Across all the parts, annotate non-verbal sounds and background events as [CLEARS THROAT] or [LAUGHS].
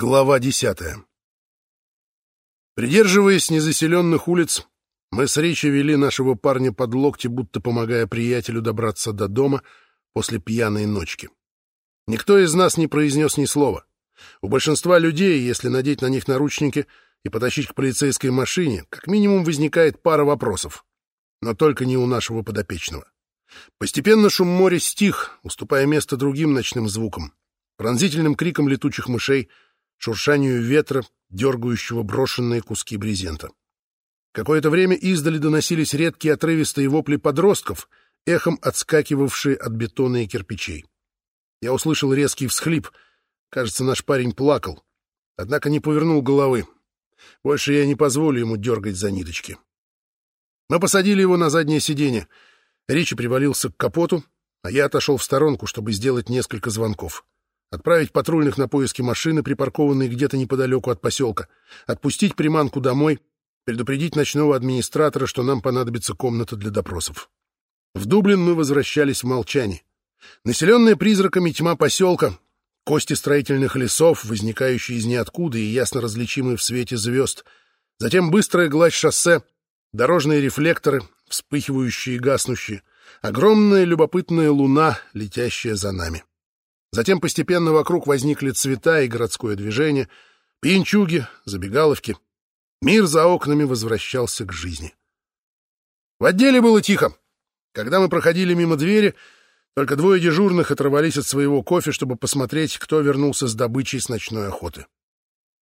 Глава десятая Придерживаясь незаселенных улиц, мы с Ричи вели нашего парня под локти, будто помогая приятелю добраться до дома после пьяной ночки. Никто из нас не произнес ни слова. У большинства людей, если надеть на них наручники и потащить к полицейской машине, как минимум возникает пара вопросов. Но только не у нашего подопечного. Постепенно шум моря стих, уступая место другим ночным звукам, пронзительным крикам летучих мышей — шуршанию ветра, дергающего брошенные куски брезента. Какое-то время издали доносились редкие отрывистые вопли подростков, эхом отскакивавшие от бетона и кирпичей. Я услышал резкий всхлип. Кажется, наш парень плакал. Однако не повернул головы. Больше я не позволю ему дергать за ниточки. Мы посадили его на заднее сиденье. Ричи привалился к капоту, а я отошел в сторонку, чтобы сделать несколько звонков отправить патрульных на поиски машины, припаркованной где-то неподалеку от поселка, отпустить приманку домой, предупредить ночного администратора, что нам понадобится комната для допросов. В Дублин мы возвращались в молчании. Населенная призраками тьма поселка, кости строительных лесов, возникающие из ниоткуда и ясно различимые в свете звезд, затем быстрая гладь шоссе, дорожные рефлекторы, вспыхивающие и гаснущие, огромная любопытная луна, летящая за нами. Затем постепенно вокруг возникли цвета и городское движение, пьянчуги, забегаловки. Мир за окнами возвращался к жизни. В отделе было тихо. Когда мы проходили мимо двери, только двое дежурных оторвались от своего кофе, чтобы посмотреть, кто вернулся с добычей с ночной охоты.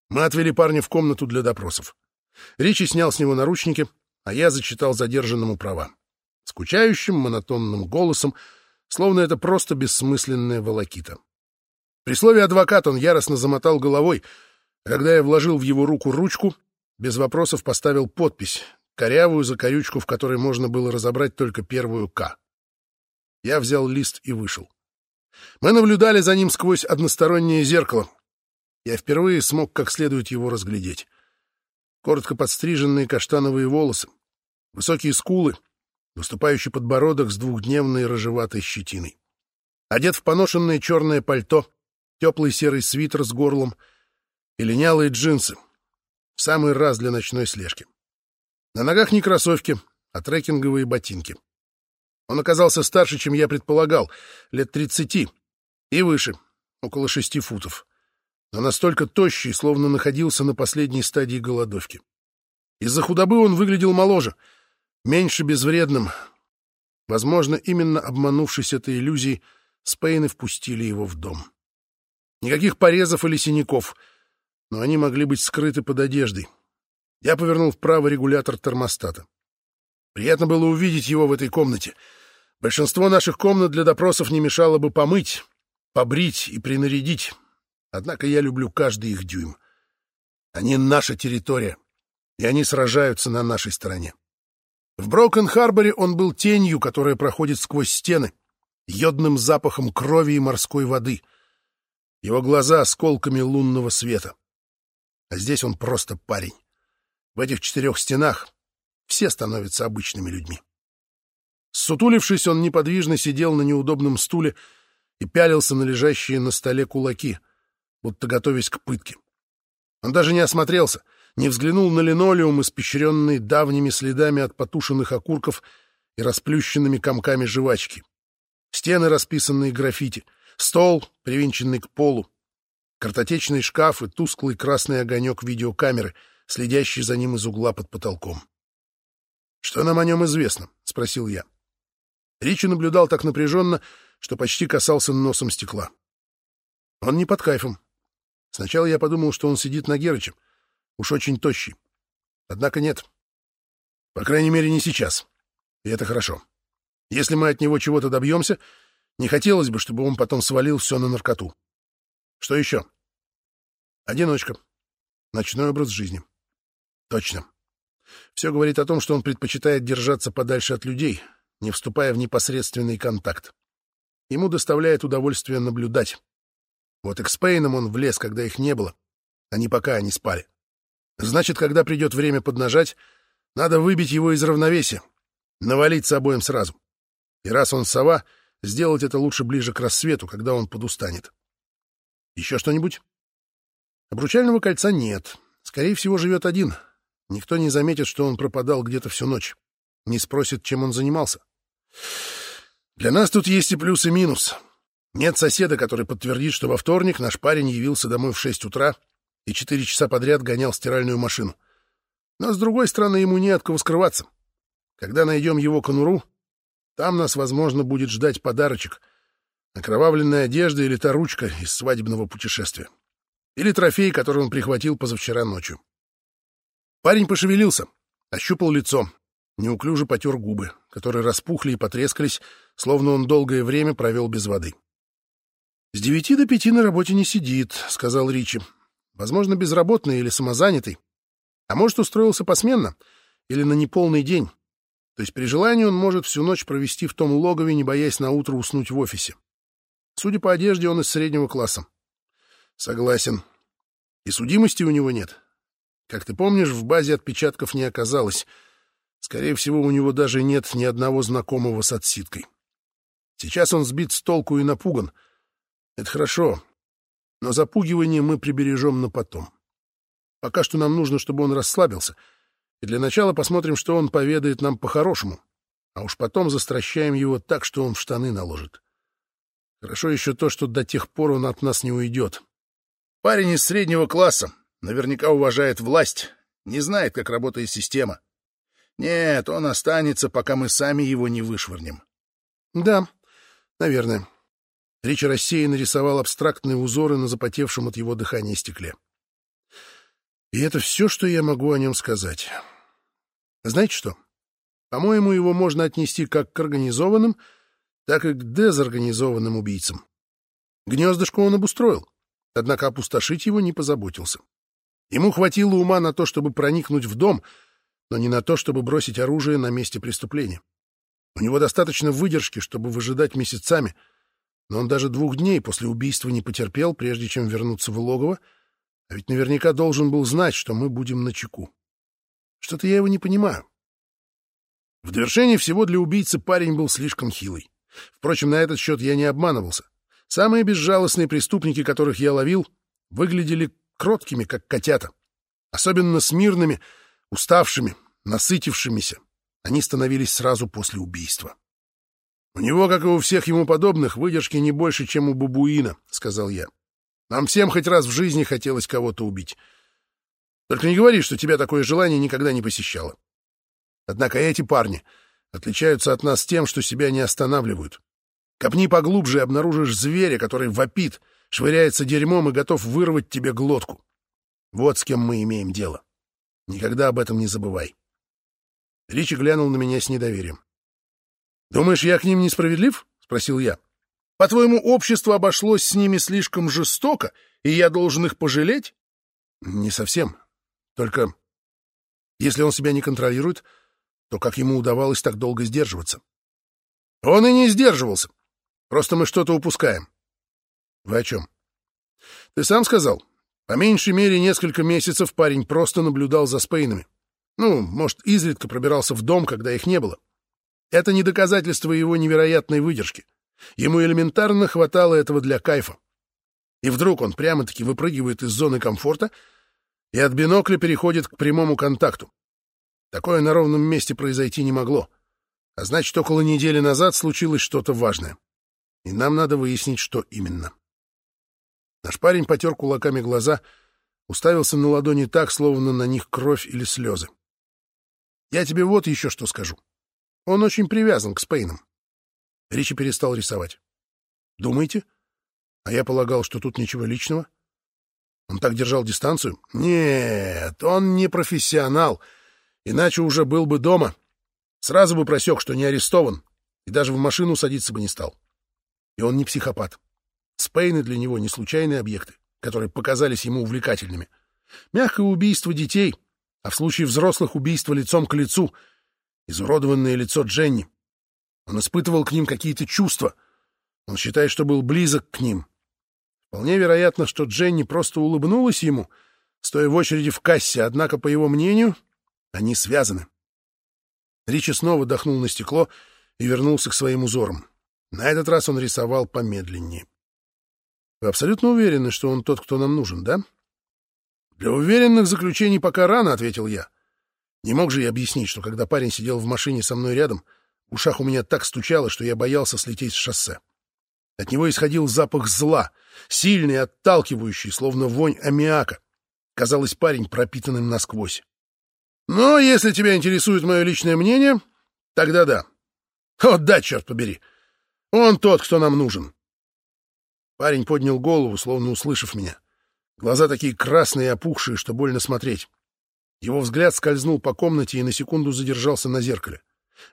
Мы отвели парня в комнату для допросов. Ричи снял с него наручники, а я зачитал задержанному права. Скучающим, монотонным голосом — словно это просто бессмысленная волокита. При слове «адвокат» он яростно замотал головой, а когда я вложил в его руку ручку, без вопросов поставил подпись, корявую закорючку, в которой можно было разобрать только первую «К». Я взял лист и вышел. Мы наблюдали за ним сквозь одностороннее зеркало. Я впервые смог как следует его разглядеть. Коротко подстриженные каштановые волосы, высокие скулы — выступающий подбородок с двухдневной рыжеватой щетиной. Одет в поношенное черное пальто, теплый серый свитер с горлом и линялые джинсы. В самый раз для ночной слежки. На ногах не кроссовки, а трекинговые ботинки. Он оказался старше, чем я предполагал, лет тридцати, и выше, около шести футов, но настолько тощий, словно находился на последней стадии голодовки. Из-за худобы он выглядел моложе — меньше безвредным. Возможно, именно обманувшись этой иллюзией, Спейны впустили его в дом. Никаких порезов или синяков, но они могли быть скрыты под одеждой. Я повернул вправо регулятор термостата. Приятно было увидеть его в этой комнате. Большинство наших комнат для допросов не мешало бы помыть, побрить и принарядить. Однако я люблю каждый их дюйм. Они наша территория, и они сражаются на нашей стороне. В Броукен-Харборе он был тенью, которая проходит сквозь стены, йодным запахом крови и морской воды. Его глаза — осколками лунного света. А здесь он просто парень. В этих четырех стенах все становятся обычными людьми. Сутулившись, он неподвижно сидел на неудобном стуле и пялился на лежащие на столе кулаки, будто готовясь к пытке. Он даже не осмотрелся — не взглянул на линолеум, испещренный давними следами от потушенных окурков и расплющенными комками жвачки. Стены, расписанные граффити, стол, привинченный к полу, картотечный шкаф и тусклый красный огонек видеокамеры, следящий за ним из угла под потолком. «Что нам о нем известно?» — спросил я. Ричи наблюдал так напряженно, что почти касался носом стекла. Он не под кайфом. Сначала я подумал, что он сидит на Герыче, Уж очень тощий. Однако нет. По крайней мере, не сейчас. И это хорошо. Если мы от него чего-то добьемся, не хотелось бы, чтобы он потом свалил все на наркоту. Что еще? Одиночка. Ночной образ жизни. Точно. Все говорит о том, что он предпочитает держаться подальше от людей, не вступая в непосредственный контакт. Ему доставляет удовольствие наблюдать. Вот и к Спейнам он влез, когда их не было, не пока они спали. Значит, когда придет время поднажать, надо выбить его из равновесия, навалиться обоим сразу. И раз он сова, сделать это лучше ближе к рассвету, когда он подустанет. Еще что-нибудь? Обручального кольца нет. Скорее всего, живет один. Никто не заметит, что он пропадал где-то всю ночь. Не спросит, чем он занимался. Для нас тут есть и плюс, и минус. Нет соседа, который подтвердит, что во вторник наш парень явился домой в шесть утра и четыре часа подряд гонял стиральную машину. Но, с другой стороны, ему не от кого скрываться. Когда найдем его конуру, там нас, возможно, будет ждать подарочек — окровавленная одежда или та ручка из свадебного путешествия. Или трофей, который он прихватил позавчера ночью. Парень пошевелился, ощупал лицо, неуклюже потер губы, которые распухли и потрескались, словно он долгое время провел без воды. «С девяти до пяти на работе не сидит», — сказал Ричи. «Возможно, безработный или самозанятый. А может, устроился посменно или на неполный день. То есть при желании он может всю ночь провести в том логове, не боясь на утро уснуть в офисе. Судя по одежде, он из среднего класса. Согласен. И судимости у него нет. Как ты помнишь, в базе отпечатков не оказалось. Скорее всего, у него даже нет ни одного знакомого с отсидкой. Сейчас он сбит с толку и напуган. Это хорошо. Но запугивание мы прибережем на потом. Пока что нам нужно, чтобы он расслабился. И для начала посмотрим, что он поведает нам по-хорошему. А уж потом застращаем его так, что он в штаны наложит. Хорошо еще то, что до тех пор он от нас не уйдет. Парень из среднего класса, наверняка уважает власть, не знает, как работает система. Нет, он останется, пока мы сами его не вышвырнем. Да, наверное. Ричи рассеянно рисовал абстрактные узоры на запотевшем от его дыхания стекле. И это все, что я могу о нем сказать. Знаете что? По-моему, его можно отнести как к организованным, так и к дезорганизованным убийцам. Гнездышко он обустроил однако опустошить его не позаботился. Ему хватило ума на то, чтобы проникнуть в дом, но не на то, чтобы бросить оружие на месте преступления. У него достаточно выдержки, чтобы выжидать месяцами, но он даже двух дней после убийства не потерпел, прежде чем вернуться в логово, а ведь наверняка должен был знать, что мы будем на чеку. Что-то я его не понимаю. В довершение всего для убийцы парень был слишком хилый. Впрочем, на этот счет я не обманывался. Самые безжалостные преступники, которых я ловил, выглядели кроткими, как котята. Особенно смирными, уставшими, насытившимися. Они становились сразу после убийства. «У него, как и у всех ему подобных, выдержки не больше, чем у бабуина», — сказал я. «Нам всем хоть раз в жизни хотелось кого-то убить. Только не говори, что тебя такое желание никогда не посещало. Однако эти парни отличаются от нас тем, что себя не останавливают. Копни поглубже и обнаружишь зверя, который вопит, швыряется дерьмом и готов вырвать тебе глотку. Вот с кем мы имеем дело. Никогда об этом не забывай. Ричи глянул на меня с недоверием. «Думаешь, я к ним несправедлив?» — спросил я. «По-твоему, общество обошлось с ними слишком жестоко, и я должен их пожалеть?» «Не совсем. Только если он себя не контролирует, то как ему удавалось так долго сдерживаться?» «Он и не сдерживался. Просто мы что-то упускаем. Вы о чем? Ты сам сказал. По меньшей мере несколько месяцев парень просто наблюдал за Спейнами. Ну, может, изредка пробирался в дом, когда их не было. Это не доказательство его невероятной выдержки. Ему элементарно хватало этого для кайфа. И вдруг он прямо-таки выпрыгивает из зоны комфорта и от бинокля переходит к прямому контакту. Такое на ровном месте произойти не могло. А значит, около недели назад случилось что-то важное и нам надо выяснить, что именно. Наш парень потер кулаками глаза, уставился на ладони так, словно на них кровь или слезы. Я тебе вот еще что скажу. Он очень привязан к Спейнам. Ричи перестал рисовать. Думаете? А я полагал, что тут ничего личного. Он так держал дистанцию? Нет, он не профессионал, иначе уже был бы дома. Сразу бы просек, что не арестован, и даже в машину садиться бы не стал. И он не психопат. Спейны для него не случайные объекты, которые показались ему увлекательными. Мягкое убийство детей, а в случае взрослых убийство лицом к лицу. Изуродованное лицо Дженни. Он испытывал к ним какие-то чувства. Он считает, что был близок к ним. Вполне вероятно, что Дженни просто улыбнулась ему, стоя в очереди в кассе, однако, по его мнению, они связаны. Ричи снова дохнул на стекло и вернулся к своим узорам. На этот раз он рисовал помедленнее. Вы абсолютно уверены, что он тот, кто нам нужен, да? «Для уверенных заключений пока рано», — ответил я. Не мог же я объяснить, что когда парень сидел в машине со мной рядом, в ушах у меня так стучало, что я боялся слететь с шоссе. От него исходил запах зла, сильный, отталкивающий, словно вонь аммиака. Казалось, парень пропитанным насквозь. Но если тебя интересует мое личное мнение, тогда да. О, да, черт побери. Он тот, кто нам нужен. Парень поднял голову, словно услышав меня. Глаза такие красные и опухшие, что больно смотреть. Его взгляд скользнул по комнате и на секунду задержался на зеркале.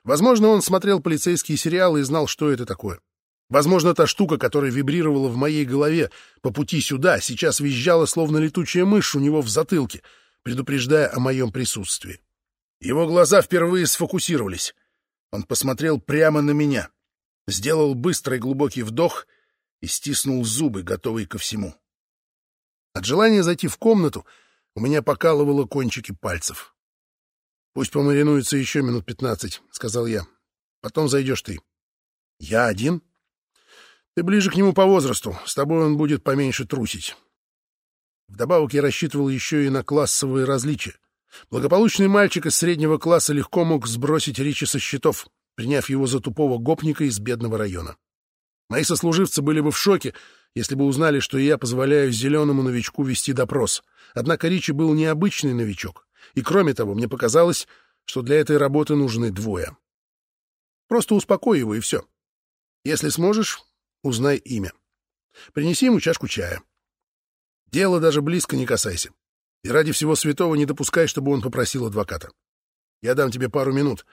Возможно, он смотрел полицейские сериалы и знал, что это такое. Возможно, та штука, которая вибрировала в моей голове по пути сюда, сейчас визжала, словно летучая мышь у него в затылке, предупреждая о моем присутствии. Его глаза впервые сфокусировались. Он посмотрел прямо на меня, сделал быстрый глубокий вдох и стиснул зубы, готовый ко всему. От желания зайти в комнату у меня покалывало кончики пальцев. «Пусть помаринуется еще минут пятнадцать», — сказал я. «Потом зайдешь ты». «Я один?» «Ты ближе к нему по возрасту. С тобой он будет поменьше трусить». Вдобавок я рассчитывал еще и на классовые различия. Благополучный мальчик из среднего класса легко мог сбросить Ричи со счетов, приняв его за тупого гопника из бедного района. Мои сослуживцы были бы в шоке, если бы узнали, что я позволяю зеленому новичку вести допрос. Однако Ричи был необычный новичок. И кроме того, мне показалось, что для этой работы нужны двое. Просто успокой его, и все. Если сможешь, узнай имя. Принеси ему чашку чая. Дело даже близко не касайся. И ради всего святого не допускай, чтобы он попросил адвоката. Я дам тебе пару минут,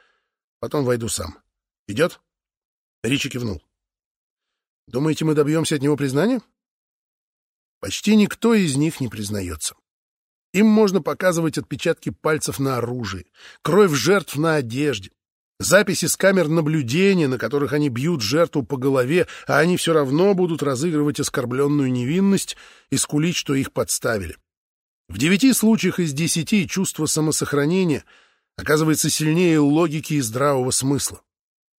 потом войду сам. Идет? Ричи кивнул. Думаете, мы добьемся от него признания? Почти никто из них не признается. Им можно показывать отпечатки пальцев на оружии, кровь жертв на одежде, записи с камер наблюдения, на которых они бьют жертву по голове, а они все равно будут разыгрывать оскорбленную невинность и скулить, что их подставили. В девяти случаях из десяти чувство самосохранения оказывается сильнее логики и здравого смысла.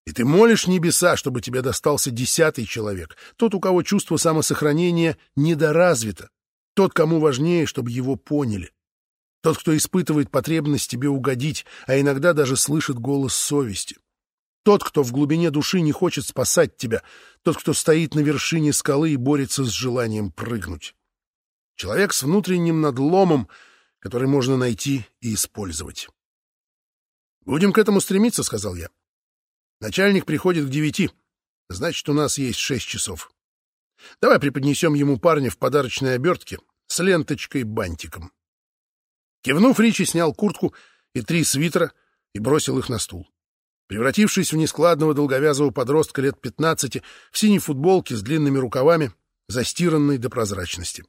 И ты молишь небеса, чтобы тебе достался десятый человек, тот, у кого чувство самосохранения недоразвито, тот, кому важнее, чтобы его поняли. Тот, кто испытывает потребность тебе угодить, а иногда даже слышит голос совести. Тот, кто в глубине души не хочет спасать тебя. Тот, кто стоит на вершине скалы и борется с желанием прыгнуть. Человек с внутренним надломом, который можно найти и использовать. «Будем к этому стремиться», — сказал я. «Начальник приходит к девяти. Значит, у нас есть шесть часов». Давай преподнесем ему парня в подарочной обертке с ленточкой-бантиком. Кивнув, Ричи снял куртку и три свитера и бросил их на стул. Превратившись в нескладного долговязого подростка лет пятнадцати в синей футболке с длинными рукавами, застиранной до прозрачности.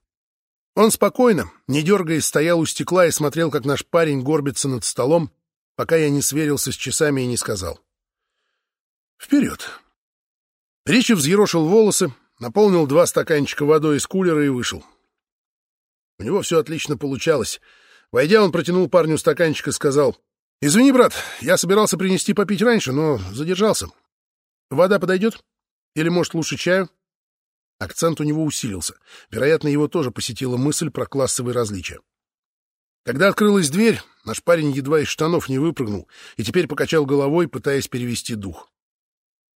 Он спокойно, не дергаясь, стоял у стекла и смотрел, как наш парень горбится над столом, пока я не сверился с часами и не сказал. «Вперед!» Ричи взъерошил волосы, наполнил два стаканчика водой из кулера и вышел. У него все отлично получалось. Войдя, он протянул парню стаканчик и сказал, «Извини, брат, я собирался принести попить раньше, но задержался. Вода подойдет? Или, может, лучше чаю?» Акцент у него усилился. Вероятно, его тоже посетила мысль про классовые различия. Когда открылась дверь, наш парень едва из штанов не выпрыгнул и теперь покачал головой, пытаясь перевести дух.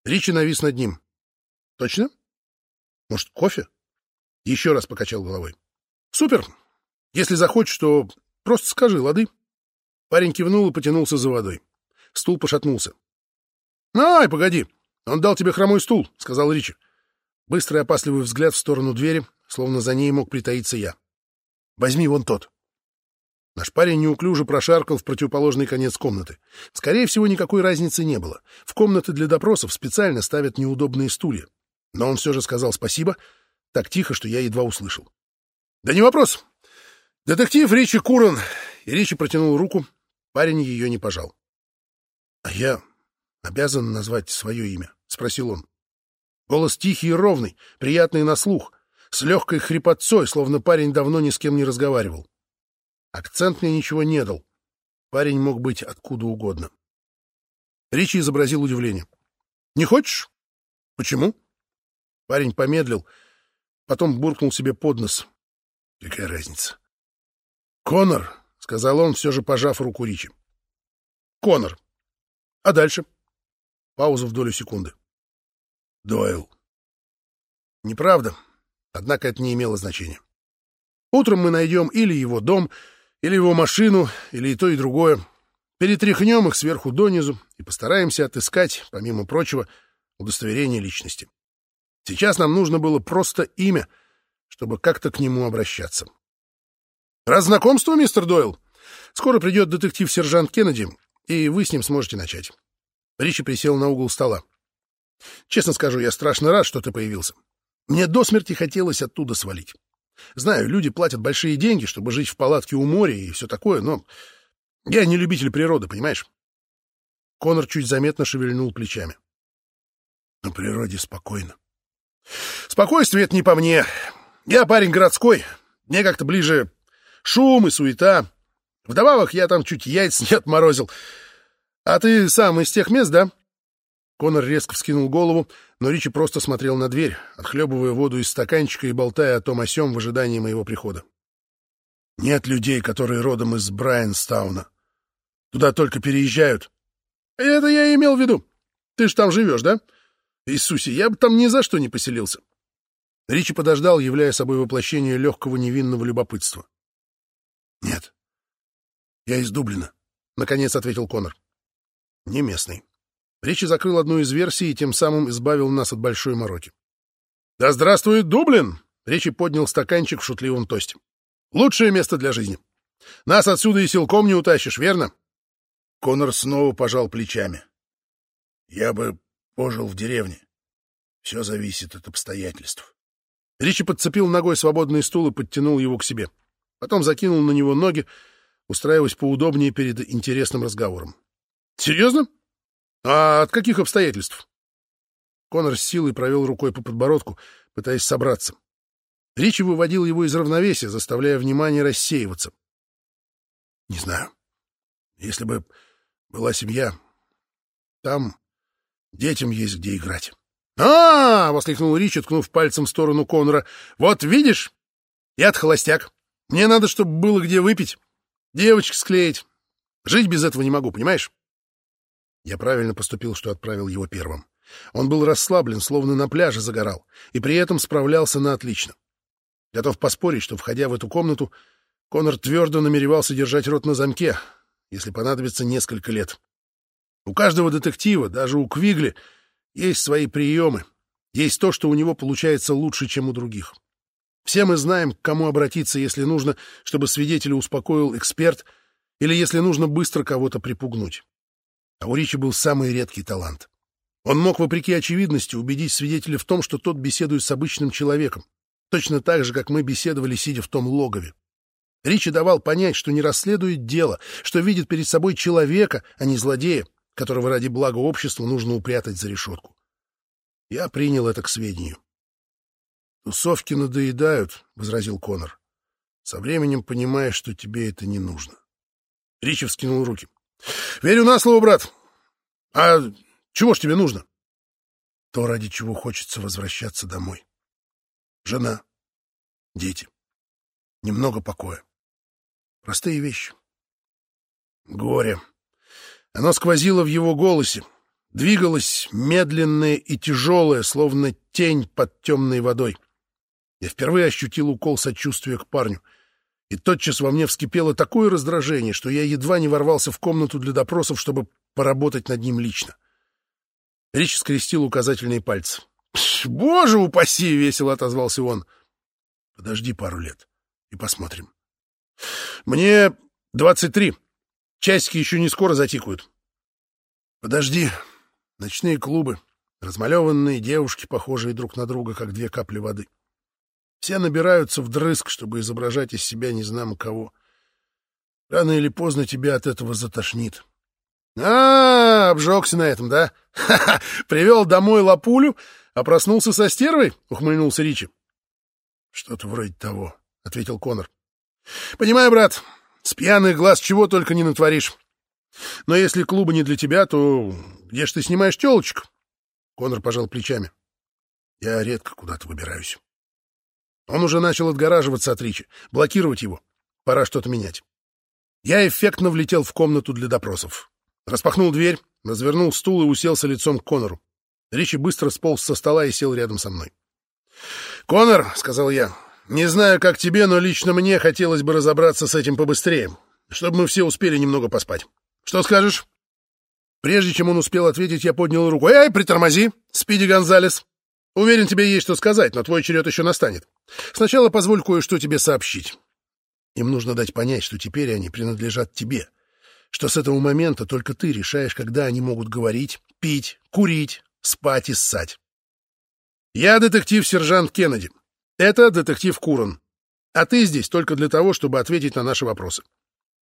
Ричи навис над ним. «Точно?» Может, кофе? Еще раз покачал головой. Супер! Если захочешь, то просто скажи, лады. Парень кивнул и потянулся за водой. Стул пошатнулся. «Ай, погоди! Он дал тебе хромой стул», — сказал Ричи. Быстрый опасливый взгляд в сторону двери, словно за ней мог притаиться я. «Возьми вон тот». Наш парень неуклюже прошаркал в противоположный конец комнаты. Скорее всего, никакой разницы не было. В комнаты для допросов специально ставят неудобные стулья. Но он все же сказал спасибо, так тихо, что я едва услышал. — Да не вопрос. Детектив Ричи Курон. И Ричи протянул руку. Парень ее не пожал. — А я обязан назвать свое имя? — спросил он. Голос тихий и ровный, приятный на слух, с легкой хрипотцой, словно парень давно ни с кем не разговаривал. Акцент мне ничего не дал. Парень мог быть откуда угодно. Ричи изобразил удивление. — Не хочешь? — Почему? — Парень помедлил, потом буркнул себе под нос. Какая разница? «Конор», — сказал он, все же пожав руку Ричи. «Конор. А дальше?» Пауза в долю секунды. «Дойл». Неправда, однако это не имело значения. Утром мы найдем или его дом, или его машину, или и то, и другое. Перетряхнем их сверху донизу и постараемся отыскать, помимо прочего, удостоверение личности. Сейчас нам нужно было просто имя, чтобы как-то к нему обращаться. Раз знакомство, мистер Дойл, скоро придет детектив-сержант Кеннеди, и вы с ним сможете начать. Ричи присел на угол стола. Честно скажу, я страшно рад, что ты появился. Мне до смерти хотелось оттуда свалить. Знаю, люди платят большие деньги, чтобы жить в палатке у моря и все такое, но я не любитель природы, понимаешь? Конор чуть заметно шевельнул плечами. На природе спокойно. Спокойствие — это не по мне. Я парень городской. Мне как-то ближе шум и суета. Вдобавок я там чуть яйца не отморозил. А ты сам из тех мест, да? Конор резко вскинул голову, но Ричи просто смотрел на дверь, отхлебывая воду из стаканчика и болтая о том о сём в ожидании моего прихода. Нет людей, которые родом из Брайанстауна. Туда только переезжают. Это я имел в виду. Ты ж там живешь, да? Иисусе, я бы там ни за что не поселился. Ричи подождал, являя собой воплощение легкого невинного любопытства. — Нет. Я из Дублина, — наконец ответил Конор. — Не местный. Ричи закрыл одну из версий и тем самым избавил нас от большой мороки. «Да здравствует Дублин!» — Ричи поднял стаканчик в шутливом тосте. «Лучшее место для жизни. Нас отсюда и силком не утащишь, верно?» Конор снова пожал плечами. «Я бы пожил в деревне. Все зависит от обстоятельств». Ричи подцепил ногой свободный стул и подтянул его к себе. Потом закинул на него ноги, устраиваясь поудобнее перед интересным разговором. «Серьезно? А от каких обстоятельств? Конор с силой провел рукой по подбородку, пытаясь собраться. Ричи выводил его из равновесия, заставляя внимание рассеиваться. Не знаю. Если бы была семья, там детям есть где играть. А, -а, -а воскликнул Ричи, ткнув пальцем в сторону Конора. Вот видишь? Я-то холостяк. Мне надо, чтобы было где выпить, девочек склеить. Жить без этого не могу, понимаешь? Я правильно поступил, что отправил его первым. Он был расслаблен, словно на пляже загорал, и при этом справлялся на отлично. Готов поспорить, что, входя в эту комнату, Конор твердо намеревался держать рот на замке, если понадобится несколько лет. У каждого детектива, даже у Квигли, есть свои приемы, есть то, что у него получается лучше, чем у других. Все мы знаем, к кому обратиться, если нужно, чтобы свидетеля успокоил эксперт, или если нужно быстро кого-то припугнуть. А у Ричи был самый редкий талант. Он мог, вопреки очевидности, убедить свидетеля в том, что тот беседует с обычным человеком, точно так же, как мы беседовали, сидя в том логове. Ричи давал понять, что не расследует дело, что видит перед собой человека, а не злодея, которого ради блага общества нужно упрятать за решетку. Я принял это к сведению. «Тусовки надоедают», — возразил Конор. «Со временем понимаешь, что тебе это не нужно». Ричи вскинул руки. Верю на слово, брат. А чего ж тебе нужно? То, ради чего хочется возвращаться домой. Жена, дети, немного покоя. Простые вещи. Горе. Оно сквозило в его голосе, двигалось медленное и тяжелое, словно тень под темной водой. Я впервые ощутил укол сочувствия к парню — и тотчас во мне вскипело такое раздражение, что я едва не ворвался в комнату для допросов, чтобы поработать над ним лично. Рич скрестил указательные пальцы. «Боже упаси!» — весело отозвался он. «Подожди пару лет и посмотрим». «Мне двадцать три. Часики еще не скоро затикают». «Подожди. Ночные клубы, размалеванные девушки, похожие друг на друга, как две капли воды». Все набираются вдрызг, чтобы изображать из себя незнамо кого. Рано или поздно тебя от этого затошнит. А, -а, -а обжегся на этом, да? Ха-ха! Привел домой лапулю, а проснулся со стервой? Ухмыльнулся Ричи. Что-то вроде того, ответил Конор. Понимаю, брат, с пьяных глаз чего только не натворишь. Но если клубы не для тебя, то где ж ты снимаешь телочек? Конор пожал плечами. Я редко куда-то выбираюсь. Он уже начал отгораживаться от Ричи, блокировать его. Пора что-то менять. Я эффектно влетел в комнату для допросов. Распахнул дверь, развернул стул и уселся лицом к Конору. Ричи быстро сполз со стола и сел рядом со мной. «Конор», — сказал я, — «не знаю, как тебе, но лично мне хотелось бы разобраться с этим побыстрее, чтобы мы все успели немного поспать. Что скажешь?» Прежде чем он успел ответить, я поднял руку. «Эй, притормози, Спиди Гонзалес! Уверен, тебе есть что сказать, но твой черед еще настанет. Сначала позволь кое-что тебе сообщить. Им нужно дать понять, что теперь они принадлежат тебе, что с этого момента только ты решаешь, когда они могут говорить, пить, курить, спать и ссать. Я детектив-сержант Кеннеди. Это детектив Курон. А ты здесь только для того, чтобы ответить на наши вопросы.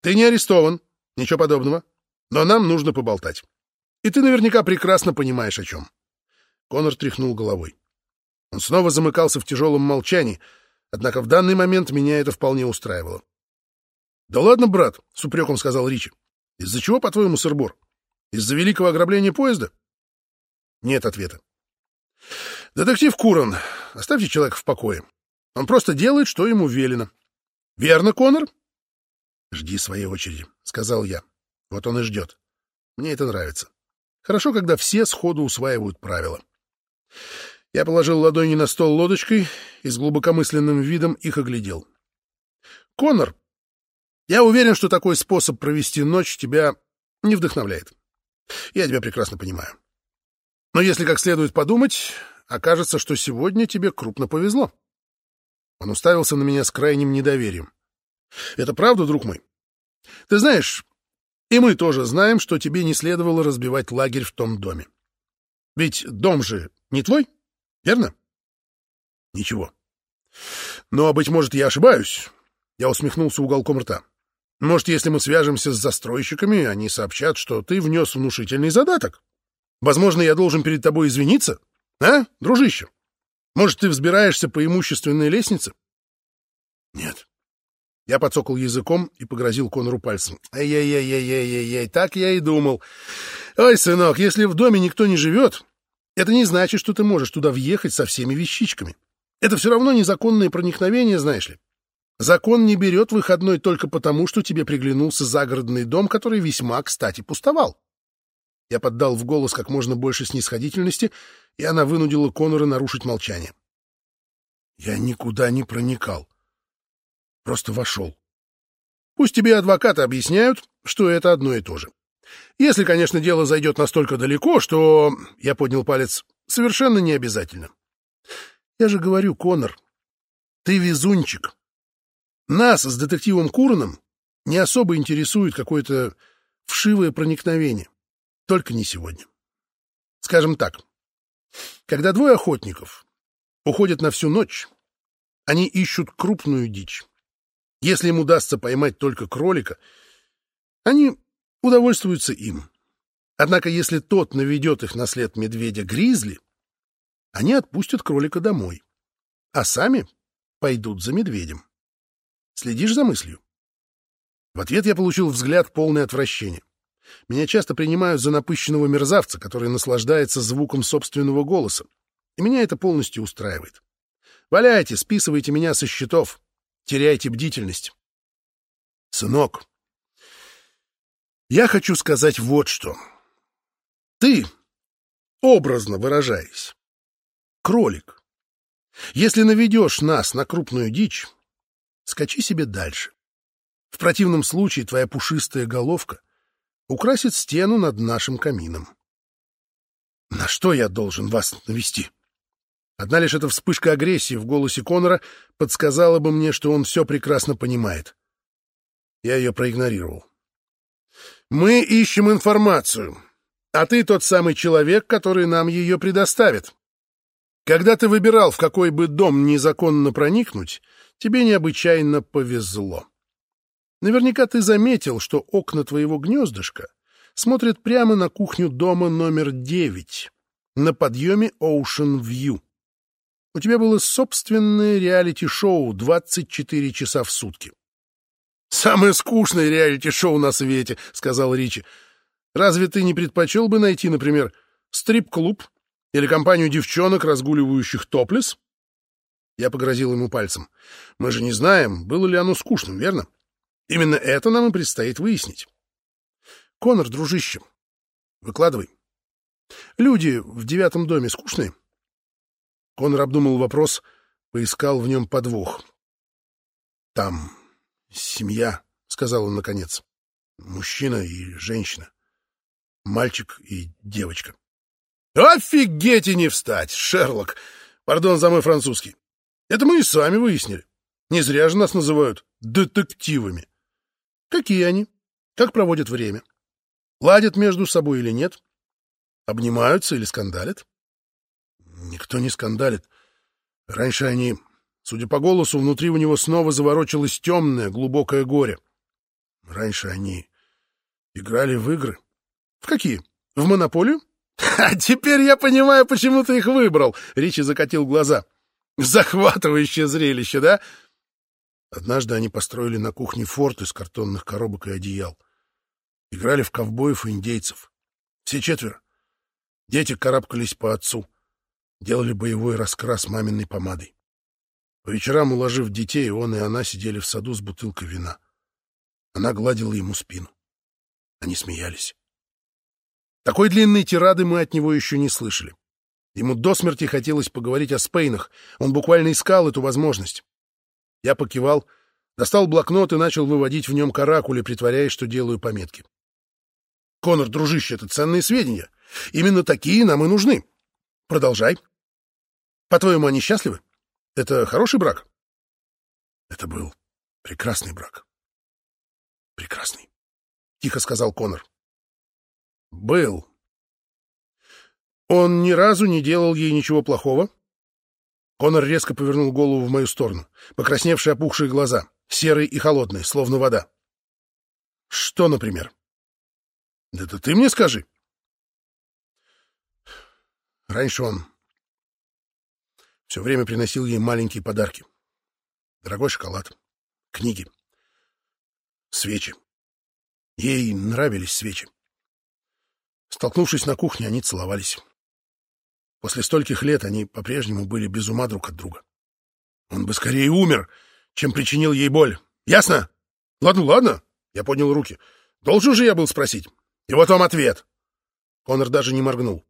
Ты не арестован, ничего подобного, но нам нужно поболтать. И ты наверняка прекрасно понимаешь, о чем. Конор тряхнул головой. Он снова замыкался в тяжелом молчании, однако в данный момент меня это вполне устраивало. — Да ладно, брат, — с упреком сказал Ричи. — Из-за чего, по-твоему, сырбор? Из-за великого ограбления поезда? Нет ответа. — Детектив Куран, оставьте человека в покое. Он просто делает, что ему велено. — Верно, Конор? — Жди своей очереди, — сказал я. Вот он и ждет. Мне это нравится. Хорошо, когда все сходу усваивают правила. Я положил ладони на стол лодочкой и с глубокомысленным видом их оглядел. — Конор, я уверен, что такой способ провести ночь тебя не вдохновляет. Я тебя прекрасно понимаю. Но если как следует подумать, окажется, что сегодня тебе крупно повезло. Он уставился на меня с крайним недоверием. — Это правда, друг мой? Ты знаешь, и мы тоже знаем, что тебе не следовало разбивать лагерь в том доме. Ведь дом же не твой? Верно? Ничего. Но, быть может, я ошибаюсь. Я усмехнулся уголком рта. Может, если мы свяжемся с застройщиками, они сообщат, что ты внес внушительный задаток. Возможно, я должен перед тобой извиниться? А, дружище? Может, ты взбираешься по имущественной лестнице? Нет. Я подсокал языком и погрозил Конору пальцем. Ай-яй-яй-яй-яй-яй, так я и думал. Ой, сынок, если в доме никто не живет, это не значит, что ты можешь туда въехать со всеми вещичками. Это все равно незаконное проникновение, знаешь ли. Закон не берет выходной только потому, что тебе приглянулся загородный дом, который весьма, кстати, пустовал. Я поддал в голос как можно больше снисходительности, и она вынудила Конора нарушить молчание. Я никуда не проникал. Просто вошел. Пусть тебе адвокаты объясняют, что это одно и то же. Если, конечно, дело зайдет настолько далеко, что... Я поднял палец. Совершенно не обязательно. Я же говорю, Конор, ты везунчик. Нас с детективом Куроном не особо интересует какое-то вшивое проникновение. Только не сегодня. Скажем так, когда двое охотников уходят на всю ночь, они ищут крупную дичь. Если им удастся поймать только кролика, они удовольствуются им. Однако если тот наведет их на след медведя-гризли, они отпустят кролика домой, а сами пойдут за медведем. Следишь за мыслью? В ответ я получил взгляд полный отвращения. Меня часто принимают за напыщенного мерзавца, который наслаждается звуком собственного голоса. И меня это полностью устраивает. Валяйте, списывайте меня со счетов. Теряйте бдительность. Сынок, я хочу сказать вот что. Ты, образно выражаясь, кролик. Если наведешь нас на крупную дичь, скачи себе дальше. В противном случае твоя пушистая головка украсит стену над нашим камином. На что я должен вас навести? Одна лишь эта вспышка агрессии в голосе Конора подсказала бы мне, что он все прекрасно понимает. Я ее проигнорировал. Мы ищем информацию, а ты тот самый человек, который нам ее предоставит. Когда ты выбирал, в какой бы дом незаконно проникнуть, тебе необычайно повезло. Наверняка ты заметил, что окна твоего гнездышка смотрят прямо на кухню дома номер девять на подъеме Ocean View. У тебя было собственное реалити-шоу 24 часа в сутки. «Самое скучное реалити-шоу на свете», — сказал Ричи. «Разве ты не предпочел бы найти, например, стрип-клуб или компанию девчонок, разгуливающих топлес?» Я погрозил ему пальцем. «Мы же не знаем, было ли оно скучным, верно? Именно это нам и предстоит выяснить. Конор, дружище, выкладывай. Люди в девятом доме скучные? Конор обдумал вопрос, поискал в нем подвох. Там семья, — сказал он наконец. Мужчина и женщина. Мальчик и девочка. Офигеть и не встать, Шерлок! Пардон за мой французский. Это мы и сами выяснили. Не зря же нас называют детективами. Какие они? Как проводят время? Ладят между собой или нет? Обнимаются или скандалят? Никто не скандалит. Раньше они, судя по голосу, внутри у него снова заворочилось темное, глубокое горе. Раньше они играли в игры. В какие? В монополию? [LAUGHS] А теперь я понимаю, почему ты их выбрал. Ричи закатил глаза. Захватывающее зрелище, да? Однажды они построили на кухне форт из картонных коробок и одеял. Играли в ковбоев и индейцев. Все четверо. Дети карабкались по отцу. Делали боевой раскрас маминой помадой. По вечерам, уложив детей, он и она сидели в саду с бутылкой вина. Она гладила ему спину. Они смеялись. Такой длинной тирады мы от него еще не слышали. Ему до смерти хотелось поговорить о Спейнах. Он буквально искал эту возможность. Я покивал, достал блокнот и начал выводить в нем каракули, притворяясь, что делаю пометки. Конор, дружище, это ценные сведения. Именно такие нам и нужны. Продолжай. По-твоему, они счастливы? Это хороший брак? Это был прекрасный брак. Прекрасный. Тихо сказал Конор. Был. Он ни разу не делал ей ничего плохого? Конор резко повернул голову в мою сторону. Покрасневшие опухшие глаза. Серые и холодные, словно вода. Что, например? Да это ты мне скажи. Раньше он все время приносил ей маленькие подарки. Дорогой шоколад, книги, свечи. Ей нравились свечи. Столкнувшись на кухне, они целовались. После стольких лет они по-прежнему были без ума друг от друга. Он бы скорее умер, чем причинил ей боль. Ясно? Ладно, ладно. Я поднял руки. Должен же я был спросить. И вот вам ответ. Конор даже не моргнул.